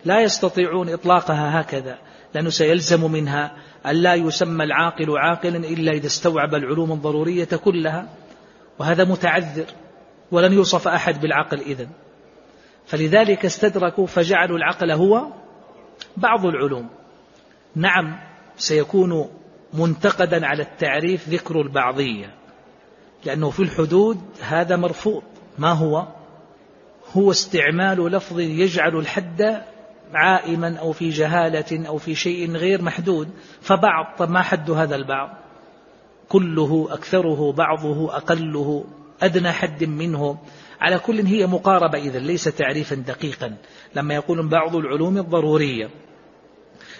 لا يستطيعون إطلاقها هكذا لأنه سيلزم منها أن لا يسمى العاقل عاقلا إلا إذا استوعب العلوم الضرورية كلها وهذا متعذر ولن يوصف أحد بالعقل إذن. فلذلك استدركوا فجعلوا العقل هو بعض العلوم. نعم سيكون منتقدا على التعريف ذكر البعضية لأنه في الحدود هذا مرفوض. ما هو؟ هو استعمال لفظ يجعل الحد عائما أو في جهالة أو في شيء غير محدود فبعض طب ما حد هذا البعض؟ كله أكثره بعضه أقله أدنى حد منه. على كل هي مقاربة إذا ليس تعريفا دقيقا لما يقول بعض العلوم الضرورية.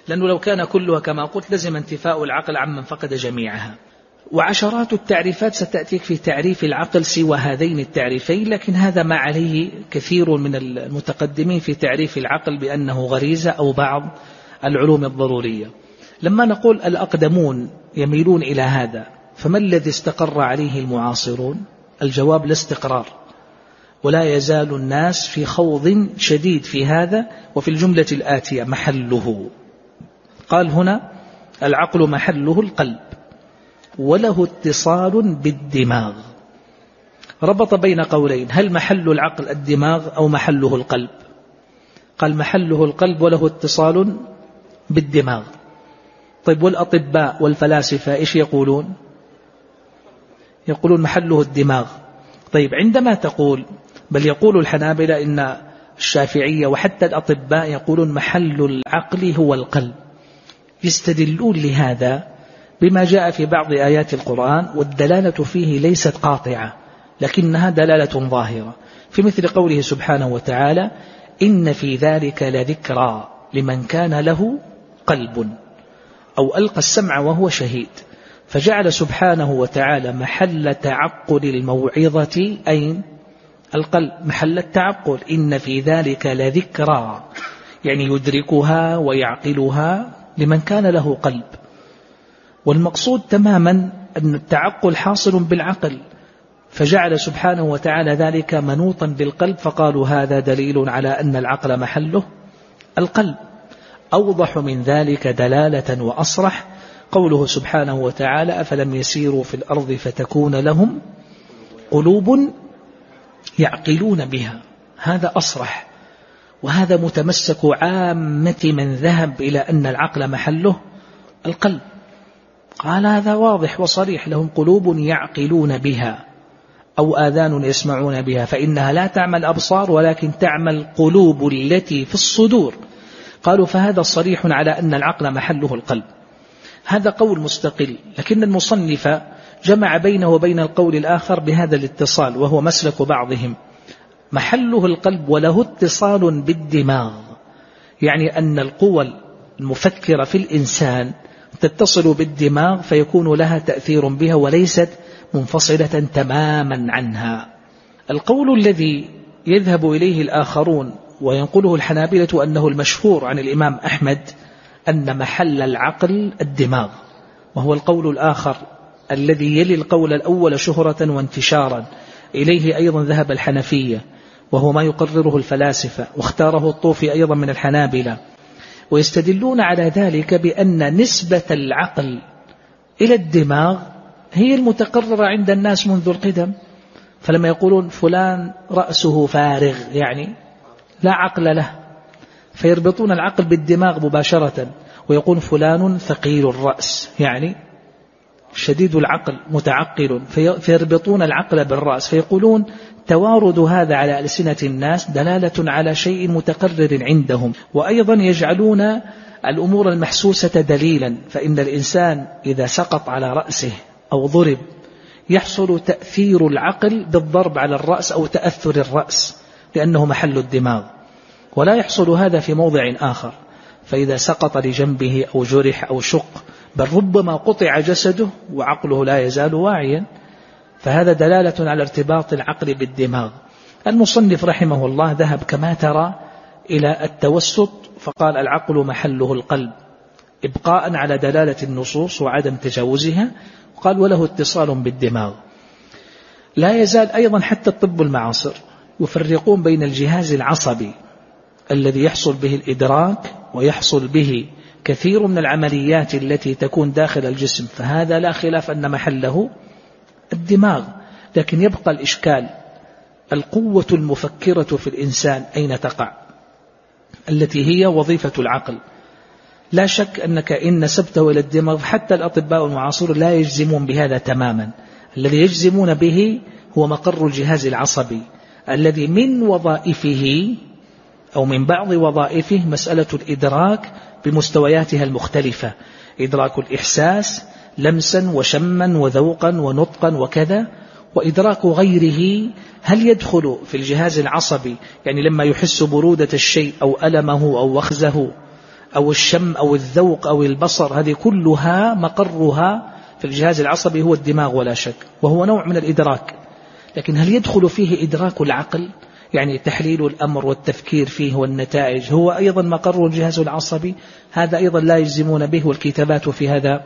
لأنه لو كان كلها كما قلت لزم انتفاء العقل عمن فقد جميعها. وعشرات التعريفات ستأتيك في تعريف العقل سوى هذين التعريفين لكن هذا ما عليه كثير من المتقدمين في تعريف العقل بأنه غريزة أو بعض العلوم الضرورية. لما نقول الأقدمون يميلون إلى هذا فما الذي استقر عليه المعاصرون؟ الجواب الاستقرار ولا يزال الناس في خوض شديد في هذا وفي الجملة الآتية محله. قال هنا العقل محله القلب. وله اتصال بالدماغ. ربط بين قولين هل محل العقل الدماغ أو محله القلب؟ قال محله القلب وله اتصال بالدماغ. طيب والأطباء والفلاسفة إيش يقولون؟ يقولون محله الدماغ. طيب عندما تقول بل يقول الحنابلة إن الشافعية وحتى الأطباء يقولون محل العقل هو القلب. يستدلون لهذا بما جاء في بعض آيات القرآن والدلالة فيه ليست قاطعة لكنها دلالة ظاهرة. في مثل قوله سبحانه وتعالى إن في ذلك لذكرى لمن كان له قلب أو ألقى السمع وهو شهيد. فجعل سبحانه وتعالى محل تعقل الموعظة أين القلب محل التعقل. إن في ذلك لذكرى يعني يدركها ويعقلها لمن كان له قلب. والمقصود تماما أن التعقل حاصل بالعقل فجعل سبحانه وتعالى ذلك منوطا بالقلب فقالوا هذا دليل على أن العقل محله. القلب أوضح من ذلك دلالة وأصرح. قوله سبحانه وتعالى أفلم يسيروا في الأرض فتكون لهم قلوب يعقلون بها. هذا أصرح. وهذا متمسك عامة من ذهب إلى أن العقل محله. القلب قال هذا واضح وصريح لهم قلوب يعقلون بها أو آذان يسمعون بها فإنها لا تعمل الأبصار ولكن تعمل القلوب التي في الصدور. قالوا فهذا صريح على أن العقل محله القلب. هذا قول مستقل لكن المصنف جمع بينه وبين القول الآخر بهذا الاتصال وهو مسلك بعضهم. محله القلب وله اتصال بالدماغ يعني أن القوى المفكرة في الإنسان تتصل بالدماغ فيكون لها تأثير بها وليست منفصلة تماما عنها. القول الذي يذهب إليه الآخرون وينقله الحنابلة أنه المشهور عن الإمام أحمد أن محل العقل الدماغ وهو القول الآخر الذي يلي القول الأول شهرة وانتشارا. إليه أيضا ذهب الحنفية وهو ما يقرره الفلاسفة واختاره الطوفي أيضا من الحنابلة. ويستدلون على ذلك بأن نسبة العقل إلى الدماغ هي المتقررة عند الناس منذ القدم. فلما يقولون فلان رأسه فارغ يعني لا عقل له فيربطون العقل بالدماغ مباشرة ويقول فلان ثقيل الرأس يعني شديد العقل متعقل فيربطون العقل بالرأس فيقولون توارد هذا على ألسنة الناس دلالة على شيء متقرر عندهم وأيضا يجعلون الأمور المحسوسة دليلا فإن الإنسان إذا سقط على رأسه أو ضرب يحصل تأثير العقل بالضرب على الرأس أو تأثر الرأس لأنه محل الدماغ. ولا يحصل هذا في موضع آخر فإذا سقط لجنبه أو جرح أو شق بل ربما قطع جسده وعقله لا يزال واعيا فهذا دلالة على ارتباط العقل بالدماغ. المصنف رحمه الله ذهب كما ترى إلى التوسط فقال العقل محله القلب إبقاء على دلالة النصوص وعدم تجاوزها قال وله اتصال بالدماغ. لا يزال أيضا حتى الطب المعاصر يفرقون بين الجهاز العصبي الذي يحصل به الإدراك ويحصل به كثير من العمليات التي تكون داخل الجسم فهذا لا خلاف أن محله الدماغ لكن يبقى الإشكال القوة المفكرة في الإنسان أين تقع؟ التي هي وظيفة العقل. لا شك أنك إن نسبته إلى الدماغ حتى الأطباء المعاصرون لا يجزمون بهذا تماما. الذي يجزمون به هو مقر الجهاز العصبي الذي من وظائفه أو من بعض وظائفه مسألة الإدراك بمستوياتها المختلفة. إدراك الإحساس لمسا وشما وذوقا ونطقا وكذا وإدراك غيره هل يدخل في الجهاز العصبي يعني لما يحس برودة الشيء أو ألمه أو وخزه أو الشم أو الذوق أو البصر هذه كلها مقرها في الجهاز العصبي هو الدماغ ولا شك وهو نوع من الإدراك. لكن هل يدخل فيه إدراك العقل؟ يعني تحليل الأمر والتفكير فيه والنتائج هو أيضا مقر الجهاز العصبي هذا أيضا لا يجزمون به والكتابات في هذا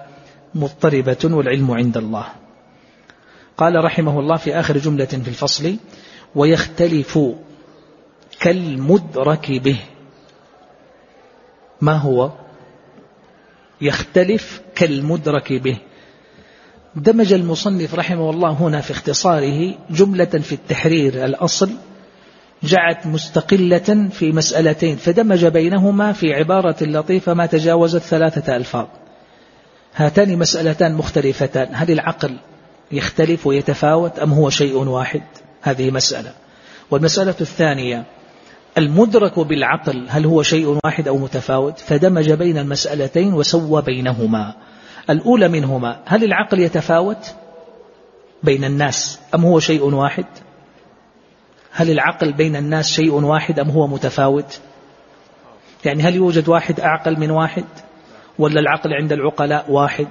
مضطربة والعلم عند الله. قال رحمه الله في آخر جملة في الفصل ويختلف كالمدرك به. ما هو؟ يختلف كالمدرك به. دمج المصنف رحمه الله هنا في اختصاره جملة في التحرير الأصل جعت مستقلة في مسألتين فدمج بينهما في عبارة لطيفة ما تجاوزت ثلاثة ألفاظ. هاتان مسألتان مختلفتان. هل العقل يختلف ويتفاوت أم هو شيء واحد؟ هذه مسألة. والمسألة الثانية المدرك بالعقل هل هو شيء واحد أو متفاوت؟ فدمج بين المسألتين وسوى بينهما. الأولى منهما هل العقل يتفاوت بين الناس أم هو شيء واحد؟ هل العقل بين الناس شيء واحد أم هو متفاوت؟ يعني هل يوجد واحد أعقل من واحد؟ ولا العقل عند العقلاء واحد؟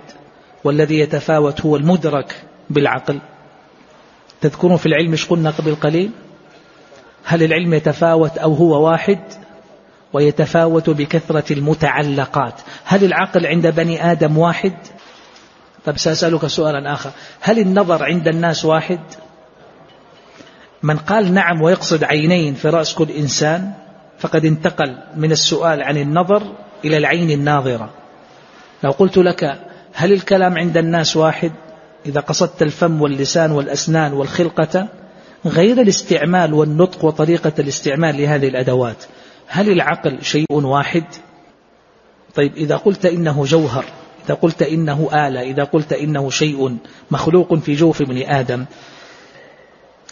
والذي يتفاوت هو المدرك بالعقل. تذكرون في العلم إيش قلنا قبل قليل؟ هل العلم يتفاوت أو هو واحد؟ ويتفاوت بكثرة المتعلقات. هل العقل عند بني آدم واحد؟ طب سأسألك سؤالا آخر. هل النظر عند الناس واحد؟ من قال نعم ويقصد عينين في رأس كل إنسان فقد انتقل من السؤال عن النظر إلى العين الناظرة. لو قلت لك هل الكلام عند الناس واحد إذا قصدت الفم واللسان والأسنان والخلقة غير الاستعمال والنطق وطريقة الاستعمال لهذه الأدوات هل العقل شيء واحد؟ طيب إذا قلت إنه جوهر إذا قلت إنه آلة إذا قلت إنه شيء مخلوق في جوف ابن آدم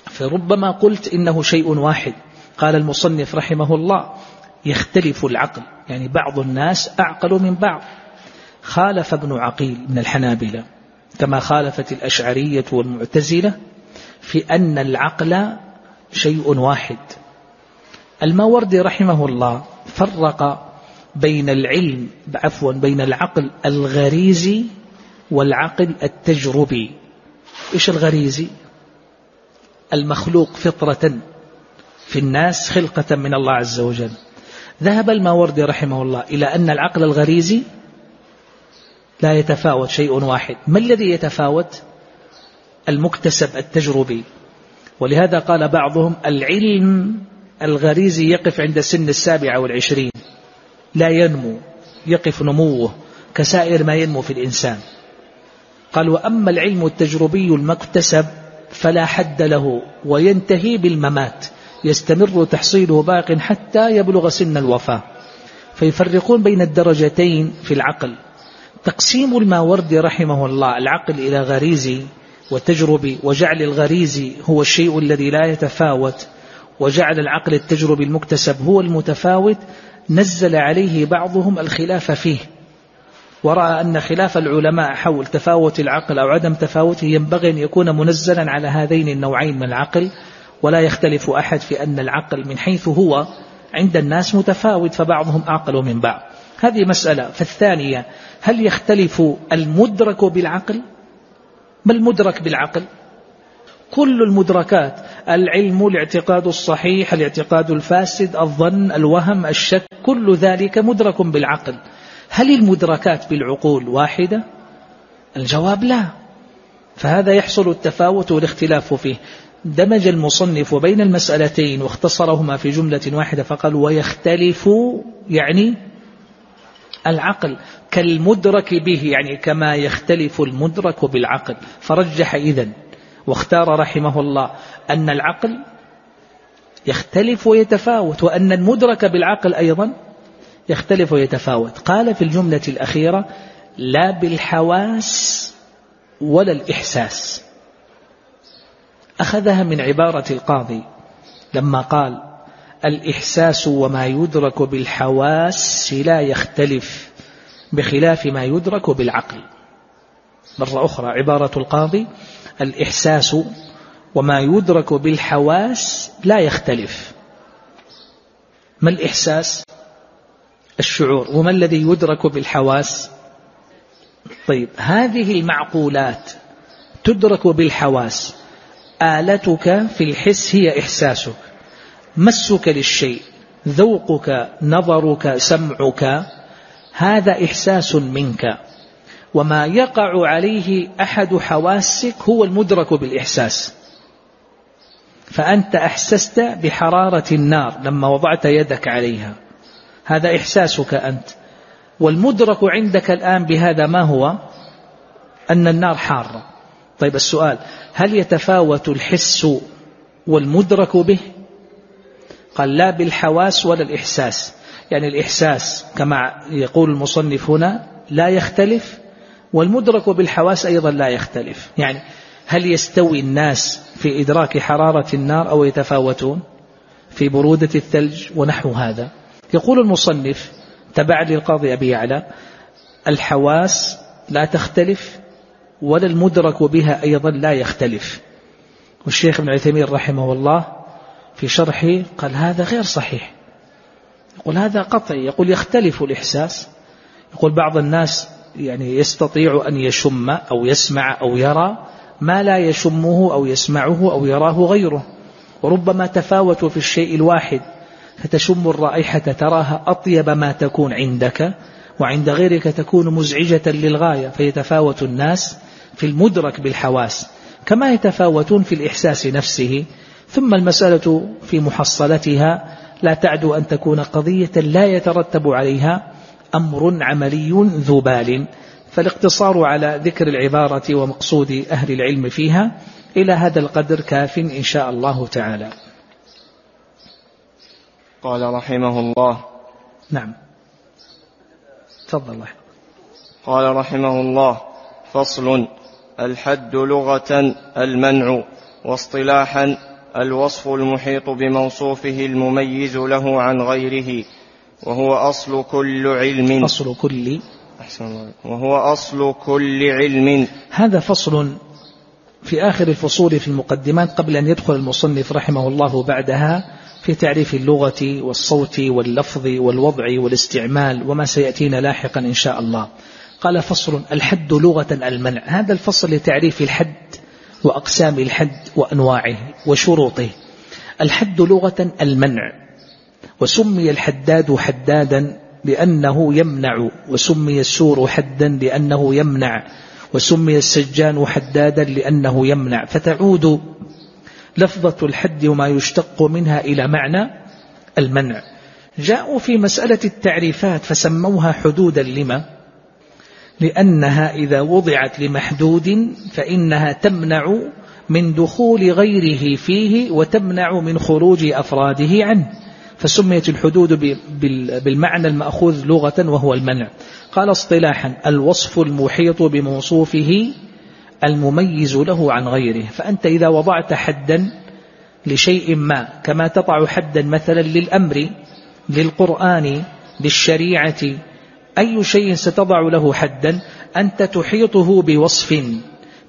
فربما قلت إنه شيء واحد. قال المصنف رحمه الله يختلف العقل يعني بعض الناس أعقل من بعض. خالف ابن عقيل من الحنابلة كما خالفت الأشعرية والمعتزلة في أن العقل شيء واحد. الماوردي رحمه الله فرق بين العلم عفوا بين العقل الغريزي والعقل التجربي. إيش الغريزي؟ المخلوق فطرة في الناس خلقة من الله عز وجل. ذهب الماوردي رحمه الله إلى أن العقل الغريزي لا يتفاوت شيء واحد. ما الذي يتفاوت؟ المكتسب التجربي. ولهذا قال بعضهم العلم الغريزي يقف عند سن السابعة والعشرين. لا ينمو يقف نموه كسائر ما ينمو في الإنسان. قال وأما العلم التجربي المكتسب فلا حد له وينتهي بالممات. يستمر تحصيله باق حتى يبلغ سن الوفاة. فيفرقون بين الدرجتين في العقل. تقسيم الماوردي رحمه الله العقل إلى غريزي وتجربي وجعل الغريزي هو الشيء الذي لا يتفاوت وجعل العقل التجربي المكتسب هو المتفاوت نزل عليه بعضهم الخلاف فيه. ورأى أن خلاف العلماء حول تفاوت العقل أو عدم تفاوته ينبغي أن يكون منزلا على هذين النوعين من العقل ولا يختلف أحد في أن العقل من حيث هو عند الناس متفاوت فبعضهم أعقل من بعض. هذه مسألة. فالثانية هل يختلف المدرك بالعقل؟ ما المدرك بالعقل؟ كل المدركات العلم الاعتقاد الصحيح الاعتقاد الفاسد الظن الوهم الشك كل ذلك مدرك بالعقل. هل المدركات بالعقول واحدة؟ الجواب لا. فهذا يحصل التفاوت والاختلاف فيه. دمج المصنف بين المسألتين واختصرهما في جملة واحدة فقال ويختلف يعني العقل كالمدرك به يعني كما يختلف المدرك بالعقل. فرجح إذن واختار رحمه الله أن العقل يختلف ويتفاوت وأن المدرك بالعقل أيضا يختلف ويتفاوت. قال في الجملة الأخيرة لا بالحواس ولا الإحساس. أخذها من عبارة القاضي لما قال الإحساس وما يدرك بالحواس لا يختلف بخلاف ما يدرك بالعقل. مرة أخرى عبارة القاضي الإحساس وما يدرك بالحواس لا يختلف. ما الإحساس؟ الشعور. وما الذي يدرك بالحواس؟ طيب هذه المعقولات تدرك بالحواس. آلتك في الحس هي إحساسك. مسك للشيء ذوقك نظرك سمعك هذا إحساس منك. وما يقع عليه أحد حواسك هو المدرك بالإحساس. فأنت أحسست بحرارة النار لما وضعت يدك عليها. هذا إحساسك أنت. والمدرك عندك الآن بهذا ما هو؟ أن النار حارة. طيب السؤال هل يتفاوت الحس والمدرك به؟ قال لا بالحواس ولا الإحساس. يعني الإحساس كما يقول المصنف هنا لا يختلف والمدرك بالحواس أيضا لا يختلف. يعني هل يستوي الناس في إدراك حرارة النار أو يتفاوتون في برودة الثلج ونحو هذا؟ يقول المصنف تبع للقاضي أبي يعلى الحواس لا تختلف ولا المدرك بها أيضا لا يختلف. والشيخ ابن عثيمين رحمه الله في شرحه قال هذا غير صحيح. يقول هذا قطعي. يقول يختلف الإحساس. يقول بعض الناس يعني يستطيع أن يشم أو يسمع أو يرى ما لا يشمه أو يسمعه أو يراه غيره. وربما تفاوتوا في الشيء الواحد. فتشم الرائحة تراها أطيب ما تكون عندك وعند غيرك تكون مزعجة للغاية. فيتفاوت الناس في المدرك بالحواس. كما يتفاوتون في الإحساس نفسه. ثم المسألة في محصلتها لا تعدو أن تكون قضية لا يترتب عليها أمر عملي ذو بال. فالاقتصار على ذكر العبارة ومقصود أهل العلم فيها إلى هذا القدر كاف إن شاء الله تعالى. قال رحمه الله. نعم. تفضل. قال رحمه الله فصل الحد لغة المنع واصطلاحا الوصف المحيط بموصوفه المميز له عن غيره وهو أصل كل علم. أصل كل. أحسن الله. وهو أصل كل علم. هذا فصل في آخر الفصول في المقدمات قبل أن يدخل المصنف رحمه الله بعدها في تعريف اللغة والصوت واللفظ والوضع والاستعمال وما سيأتينا لاحقا إن شاء الله. قال فصل الحد لغة المنع. هذا الفصل لتعريف الحد وأقسام الحد وأنواعه وشروطه. الحد لغة المنع وسمي الحداد حدادا لأنه يمنع وسمي السور حدا لأنه يمنع وسمي السجان حدادا لأنه يمنع. فتعود لفظة الحد وما يشتق منها إلى معنى المنع. جاءوا في مسألة التعريفات فسموها حدودا. لما؟ لأنها إذا وضعت لمحدود فإنها تمنع من دخول غيره فيه وتمنع من خروج أفراده عنه. فسميت الحدود بالمعنى المأخوذ لغة وهو المنع. قال اصطلاحا الوصف المحيط بموصوفه المميز له عن غيره. فأنت إذا وضعت حدا لشيء ما كما تضع حدا مثلا للأمر للقرآن للشريعة أي شيء ستضع له حدا أنت تحيطه بوصف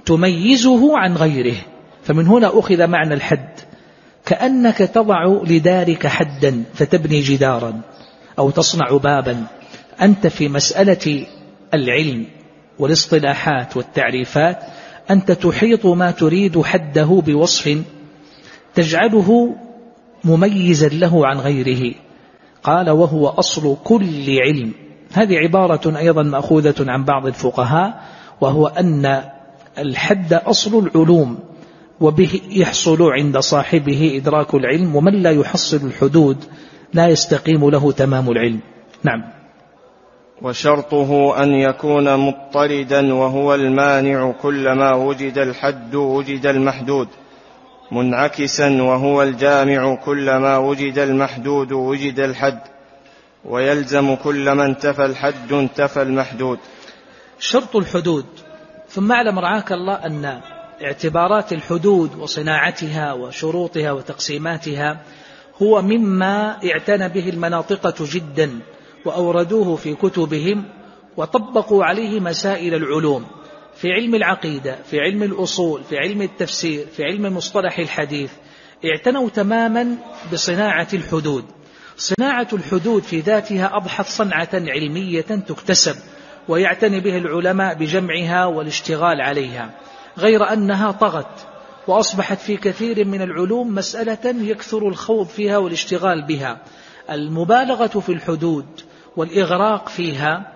تميزه عن غيره. فمن هنا أخذ معنى الحد. كأنك تضع لدارك حدا فتبني جدارا أو تصنع بابا. أنت في مسألة العلم والاصطلاحات والتعريفات. أنت تحيط ما تريد حده بوصف تجعله مميزا له عن غيره. قال وهو أصل كل علم. هذه عبارة أيضا مأخوذة عن بعض الفقهاء وهو أن الحد أصل العلوم وبه يحصل عند صاحبه إدراك العلم ومن لا يحصل الحدود لا يستقيم له تمام العلم. نعم. وشرطه أن يكون مضطردا وهو المانع كلما وجد الحد وجد المحدود. منعكسا وهو الجامع كلما وجد المحدود وجد الحد. ويلزم كلما انتفى الحد انتفى المحدود. شرط الحدود. ثم اعلم رعاك الله أن اعتبارات الحدود وصناعتها وشروطها وتقسيماتها هو مما اعتنى به المناطقة جدا وأوردوه في كتبهم وطبقوا عليه مسائل العلوم في علم العقيدة في علم الأصول في علم التفسير في علم مصطلح الحديث. اعتنوا تماما بصناعة الحدود. صناعة الحدود في ذاتها أضحت صنعة علمية تكتسب ويعتني بها العلماء بجمعها والاشتغال عليها غير أنها طغت وأصبحت في كثير من العلوم مسألة يكثر الخوض فيها والاشتغال بها. المبالغة في الحدود والإغراق فيها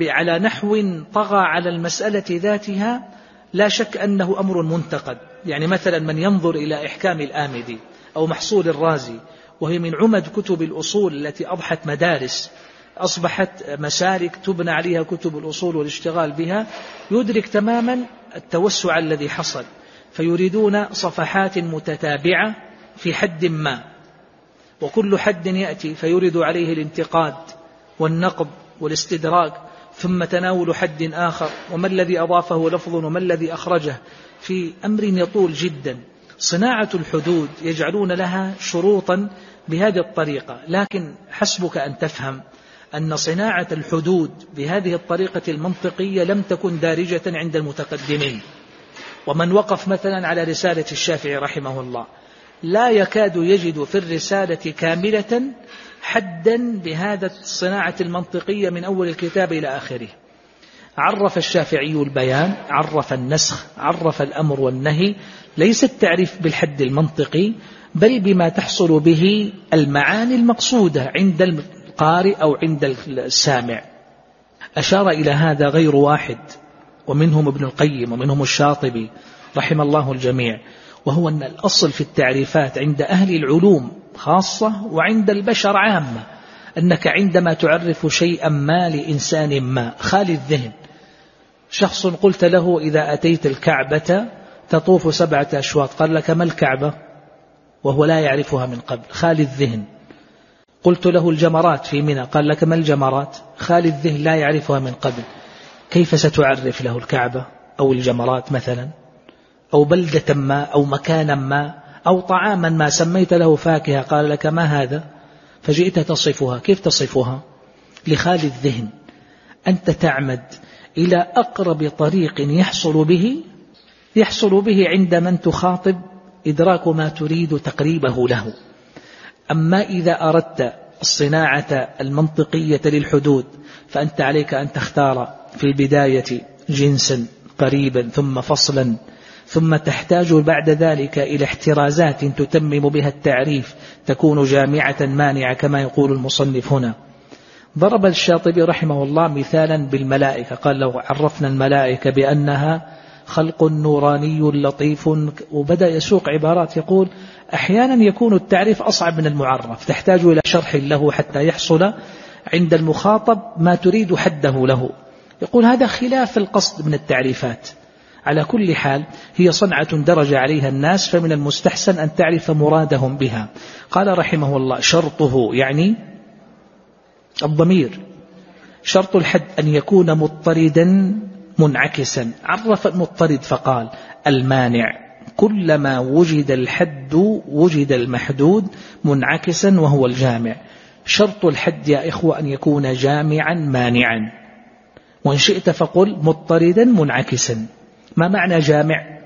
على نحو طغى على المسألة ذاتها لا شك أنه أمر منتقد. يعني مثلا من ينظر إلى إحكام الآمدي أو محصول الرازي وهي من عمد كتب الأصول التي أضحت مدارس. أصبحت مسالك تبنى عليها كتب الأصول والاشتغال بها يدرك تماما التوسع الذي حصل. فيريدون صفحات متتابعة في حد ما. وكل حد يأتي فيرد عليه الانتقاد والنقد والاستدراك. ثم تناول حد آخر. وما الذي أضافه لفظ وما الذي أخرجه؟ في أمر يطول جدا. صناعة الحدود يجعلون لها شروطا بهذه الطريقة لكن حسبك أن تفهم أن صناعة الحدود بهذه الطريقة المنطقية لم تكن دارجة عند المتقدمين. ومن وقف مثلا على رسالة الشافعي رحمه الله لا يكاد يجد في الرسالة كاملة حدا بهذا الصناعة المنطقية من أول الكتاب إلى آخره. عرف الشافعي البيان عرف النسخ عرف الأمر والنهي ليس التعريف بالحد المنطقي بل بما تحصل به المعاني المقصودة عند القارئ أو عند السامع. أشار إلى هذا غير واحد ومنهم ابن القيم ومنهم الشاطبي رحم الله الجميع وهو أن الأصل في التعريفات عند أهل العلوم خاصة وعند البشر عامة أنك عندما تعرف شيئا ما لإنسان ما خالي الذهن. شخص قلت له إذا أتيت الكعبة تطوف سبعة أشواط قال لك ما الكعبة؟ وهو لا يعرفها من قبل. خالي الذهن. قلت له الجمرات في منى. قال لك ما الجمرات؟ خالي الذهن لا يعرفها من قبل. كيف ستعرف له الكعبة أو الجمرات مثلا؟ أو بلدة ما أو مكانا ما أو طعاما ما سميت له فاكهة. قال لك ما هذا؟ فجئت تصفها. كيف تصفها؟ لخالي الذهن. أنت تعمد إلى أقرب طريق يحصل به يحصل به عند من تخاطب إدراك ما تريد تقريبه له. أما إذا أردت الصناعة المنطقية للحدود فأنت عليك أن تختار في البداية جنسا قريبا ثم فصلا ثم تحتاج بعد ذلك إلى احترازات تتمم بها التعريف تكون جامعة مانعة كما يقول المصنف هنا. ضرب الشاطبي رحمه الله مثالا بالملائكة قال لو عرفنا الملائكة بأنها خلق نوراني لطيف. وبدأ يسوق عبارات يقول أحيانا يكون التعريف أصعب من المعرف تحتاج إلى شرح له حتى يحصل عند المخاطب ما تريد حده له. يقول هذا خلاف القصد من التعريفات. على كل حال هي صنعة درج عليها الناس فمن المستحسن أن تعرف مرادهم بها. قال رحمه الله شرطه يعني الضمير. شرط الحد أن يكون مضطردا منعكسا. عرف المضطرد فقال المانع. كلما وجد الحد وجد المحدود منعكسا وهو الجامع. شرط الحد يا إخوة أن يكون جامعا مانعا. وإن شئت فقل مضطردا منعكسا. ما معنى جامع؟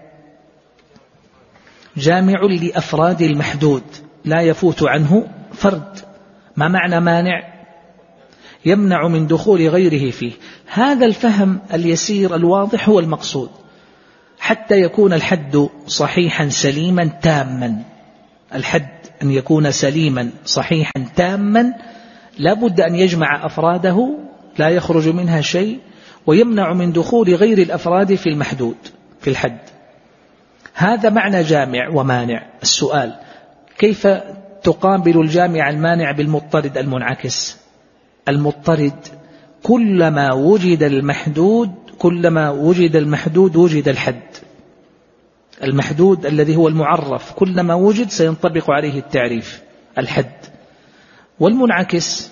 جامع لأفراد المحدود. لا يفوت عنه فرد. ما معنى مانع؟ يمنع من دخول غيره فيه. هذا الفهم اليسير الواضح هو المقصود. حتى يكون الحد صحيحا سليما تاما. الحد أن يكون سليما صحيحا تاما لا بد أن يجمع أفراده لا يخرج منها شيء ويمنع من دخول غير الأفراد في المحدود في الحد. هذا معنى جامع ومانع. السؤال كيف تقابل الجامع المانع بالمضطرد المنعكس؟ المضطرد. كلما وجد المحدود كلما وجد المحدود وجد الحد. المحدود الذي هو المعرف كلما وجد سينطبق عليه التعريف الحد. والمنعكس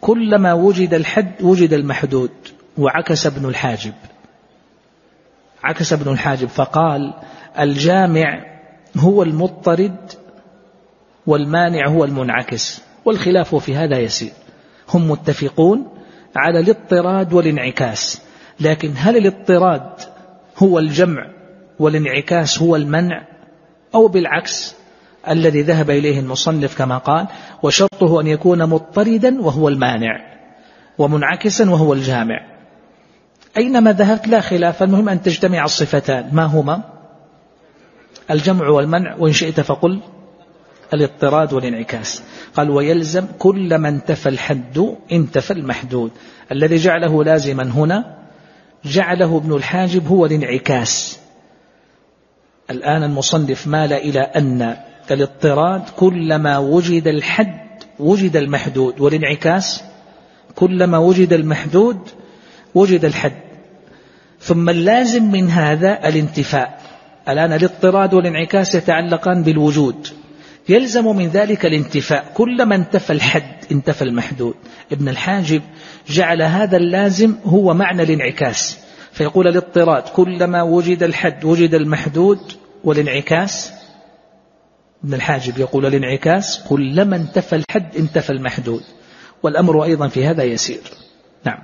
كلما وجد الحد وجد المحدود وعكس ابن الحاجب. عكس ابن الحاجب فقال الجامع هو المضطرد والمانع هو المنعكس والخلاف في هذا يسير. هم متفقون على الاضطراد والانعكاس. لكن هل الاضطراد هو الجمع والانعكاس هو المنع؟ أو بالعكس الذي ذهب إليه المصنف كما قال وشرطه أن يكون مضطردا وهو المانع ومنعكسا وهو الجامع. أينما ذهبت لا خلاف المهم أن تجتمع الصفتان. ما هما؟ الجمع والمنع وإن شئت فقل. الاضطراد والانعكاس. قال ويلزم كل ما انتفى الحد انتفى المحدود. الذي جعله لازما هنا جعله ابن الحاجب هو الانعكاس. الآن المصنف مال إلى أن الاضطراد كلما وجد الحد وجد المحدود والانعكاس كلما وجد المحدود وجد الحد. ثم اللازم من هذا الانتفاء. الآن الاضطراد والانعكاس يتعلقان بالوجود. يلزم من ذلك الانتفاء. كلما انتفى الحد انتفى المحدود. ابن الحاجب جعل هذا اللازم هو معنى الانعكاس. فيقول الاضطراد كلما وجد الحد وجد المحدود والانعكاس. ابن الحاجب يقول الانعكاس كلما انتفى الحد انتفى المحدود. والأمر أيضا في هذا يسير. نعم.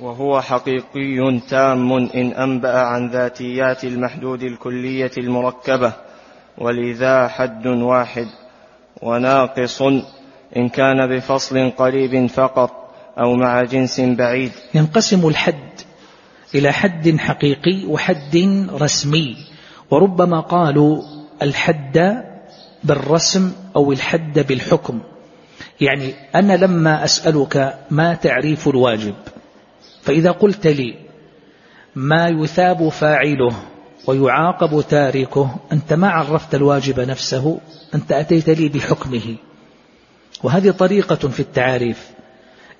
وهو حقيقي تام إن أنبأ عن ذاتيات المحدود الكلية المركبة. ولذا حد واحد وناقص إن كان بفصل قريب فقط أو مع جنس بعيد. ينقسم الحد إلى حد حقيقي وحد رسمي وربما قالوا الحد بالرسم أو الحد بالحكم. يعني أنا لما أسألك ما تعريف الواجب فإذا قلت لي ما يثاب فاعله ويعاقب تاركه أنت ما عرفت الواجب نفسه أنت أتيت لي بحكمه. وهذه طريقة في التعاريف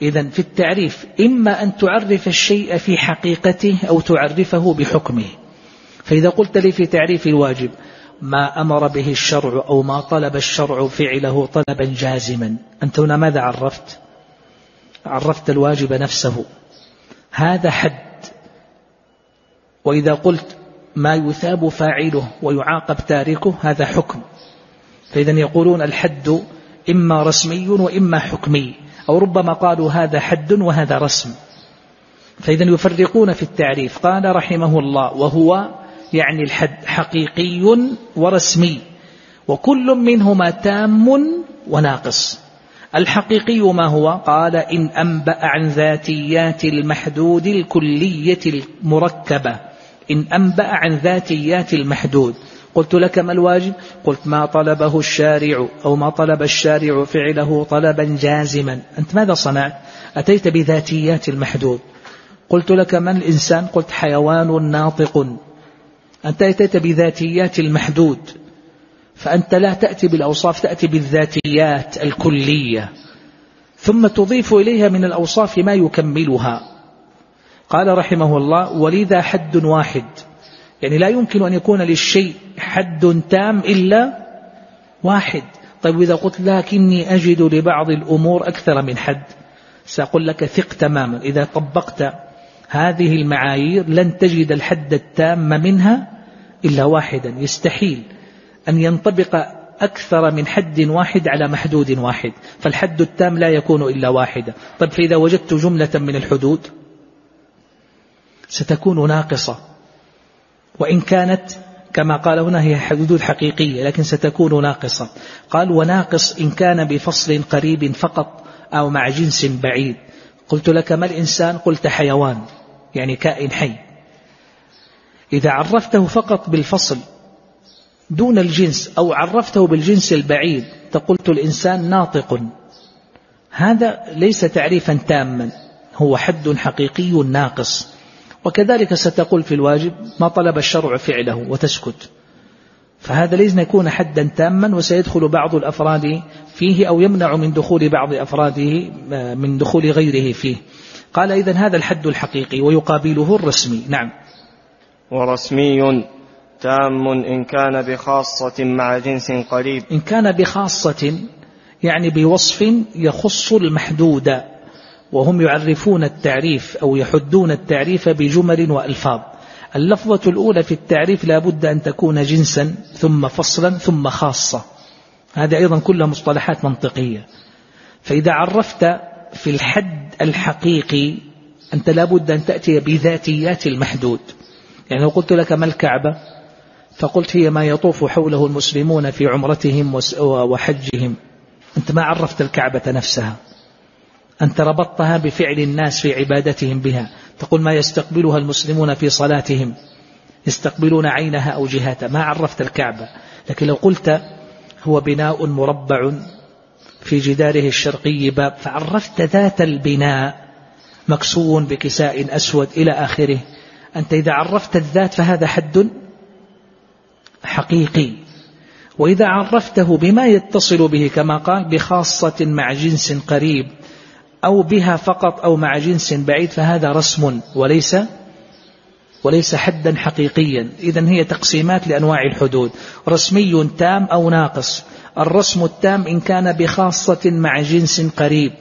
إذا في التعريف إما أن تعرف الشيء في حقيقته أو تعرفه بحكمه. فإذا قلت لي في تعريف الواجب ما أمر به الشرع أو ما طلب الشرع فعله طلبا جازما. أنت هنا ماذا عرفت؟ عرفت الواجب نفسه. هذا حد. وإذا قلت ما يثاب فاعله ويعاقب تاركه هذا حكم. فإذا يقولون الحد إما رسمي وإما حكمي أو ربما قالوا هذا حد وهذا رسم. فإذا يفرقون في التعريف. قال رحمه الله وهو يعني الحد حقيقي ورسمي وكل منهما تام وناقص. الحقيقي ما هو؟ قال إن أنبأ عن ذاتيات المحدود الكلية المركبة. إن أنبأ عن ذاتيات المحدود. قلت لك ما الواجب؟ قلت ما طلبه الشارع أو ما طلب الشارع فعله طلبا جازما. أنت ماذا صنعت؟ أتيت بذاتيات المحدود. قلت لك من الإنسان؟ قلت حيوان ناطق. أنت أتيت بذاتيات المحدود. فأنت لا تأتي بالأوصاف تأتي بالذاتيات الكلية. ثم تضيف إليها من الأوصاف ما يكملها. قال رحمه الله ولذا حد واحد. يعني لا يمكن أن يكون للشيء حد تام إلا واحد. طيب إذا قلت لكني أجد لبعض الأمور أكثر من حد سأقول لك ثق تماما. إذا طبقت هذه المعايير لن تجد الحد التام منها إلا واحدا. يستحيل أن ينطبق أكثر من حد واحد على محدود واحد فالحد التام لا يكون إلا واحدا. طيب فإذا وجدت جملة من الحدود ستكون ناقصة. وإن كانت كما قال هنا هي حدود حقيقية لكن ستكون ناقصة. قال وناقص إن كان بفصل قريب فقط أو مع جنس بعيد. قلت لك ما الإنسان؟ قلت حيوان يعني كائن حي. إذا عرفته فقط بالفصل دون الجنس أو عرفته بالجنس البعيد تقولت الإنسان ناطق. هذا ليس تعريفا تاما هو حد حقيقي ناقص. وكذلك ستقول في الواجب ما طلب الشرع فعله وتسكت. فهذا ليس يكون حدا تاما وسيدخل بعض الأفراد فيه أو يمنع من دخول بعض أفراده من دخول غيره فيه. قال إذا هذا الحد الحقيقي ويقابله الرسمي. نعم. ورسمي تام إن كان بخاصة مع جنس قريب. إن كان بخاصة يعني بوصف يخص المحدود. وهم يعرفون التعريف أو يحدون التعريف بجمل وألفاظ. اللفظة الأولى في التعريف لا بد أن تكون جنسا ثم فصلا ثم خاصة. هذه أيضا كلها مصطلحات منطقية. فإذا عرفت في الحد الحقيقي أنت لا بد أن تأتي بذاتيات المحدود. يعني لو قلت لك ما الكعبة؟ فقلت هي ما يطوف حوله المسلمون في عمرتهم وحجهم. أنت ما عرفت الكعبة نفسها. أنت ربطتها بفعل الناس في عبادتهم بها. تقول ما يستقبلها المسلمون في صلاتهم. يستقبلون عينها أو جهتها ما عرفت الكعبة. لكن لو قلت هو بناء مربع في جداره الشرقي باب فعرفت ذات البناء مكسو بكساء أسود إلى آخره. أنت إذا عرفت الذات فهذا حد حقيقي. وإذا عرفته بما يتصل به كما قال بخاصة مع جنس قريب أو بها فقط أو مع جنس بعيد فهذا رسم وليس وليس حدا حقيقيا. إذا هي تقسيمات لأنواع الحدود. رسمي تام أو ناقص. الرسم التام إن كان بخاصة مع جنس قريب.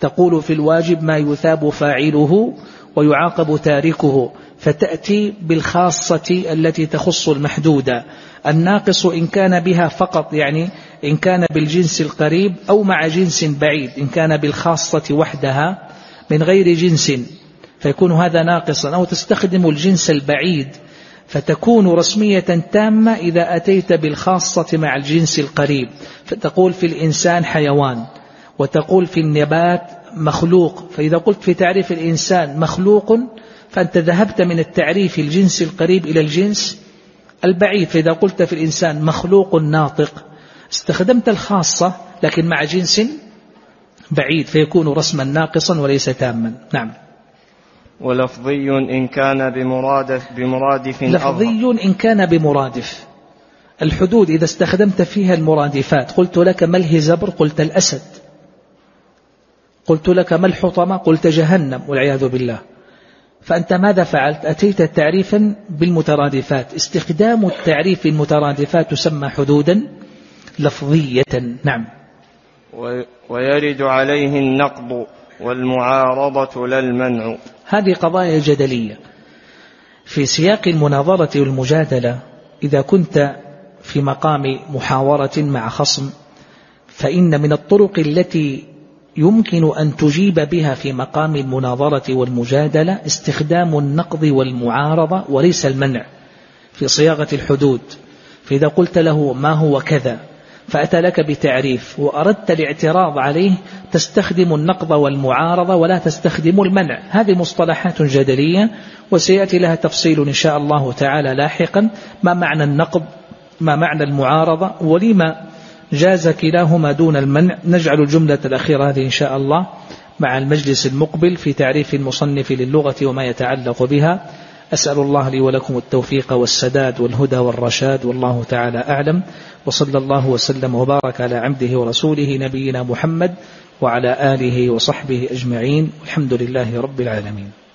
تقول في الواجب ما يثاب فاعله ويعاقب تاركه. فتأتي بالخاصة التي تخص المحدودة. الناقص إن كان بها فقط يعني إن كان بالجنس القريب أو مع جنس بعيد إن كان بالخاصة وحدها من غير جنس فيكون هذا ناقصا. أو تستخدم الجنس البعيد فتكون رسمية تامة إذا أتيت بالخاصة مع الجنس القريب. فتقول في الإنسان حيوان وتقول في النبات مخلوق. فإذا قلت في تعريف الإنسان مخلوق فأنت ذهبت من التعريف الجنس القريب إلى الجنس البعيد فإذا قلت في الإنسان مخلوق ناطق استخدمت الخاصة لكن مع جنس بعيد فيكون رسما ناقصا وليس تاما. نعم. ولفظي إن كان بمرادف, بمرادف لفظي إن كان بمرادف. الحدود إذا استخدمت فيها المرادفات قلت لك ما الهزبر؟ قلت الأسد. قلت لك ما الحطمة؟ قلت جهنم والعياذ بالله. فأنت ماذا فعلت؟ أتيت تعريفا بالمترادفات. استخدام التعريف المترادفات تسمى حدودا لفظية. نعم. ويرد عليه النقض والمعارضة لا المنع. هذه قضايا جدلية. في سياق المناظرة والمجادلة إذا كنت في مقام محاورة مع خصم فإن من الطرق التي يمكن أن تجيب بها في مقام المناظرة والمجادلة استخدام النقض والمعارضة وليس المنع في صياغة الحدود. فإذا قلت له ما هو كذا فأتى لك بتعريف وأردت الاعتراض عليه تستخدم النقض والمعارضة ولا تستخدم المنع. هذه مصطلحات جدلية وسيأتي لها تفصيل إن شاء الله تعالى لاحقا. ما معنى النقض؟ ما معنى المعارضة؟ ولما جاز كلاهما دون المنع. نجعل الجملة الأخيرة هذه إن شاء الله مع المجلس المقبل في تعريف المصنف للغة وما يتعلق بها. أسأل الله لي ولكم التوفيق والسداد والهدى والرشاد والله تعالى أعلم. وصلى الله وسلم وبارك على عبده ورسوله نبينا محمد وعلى آله وصحبه أجمعين. والحمد لله رب العالمين.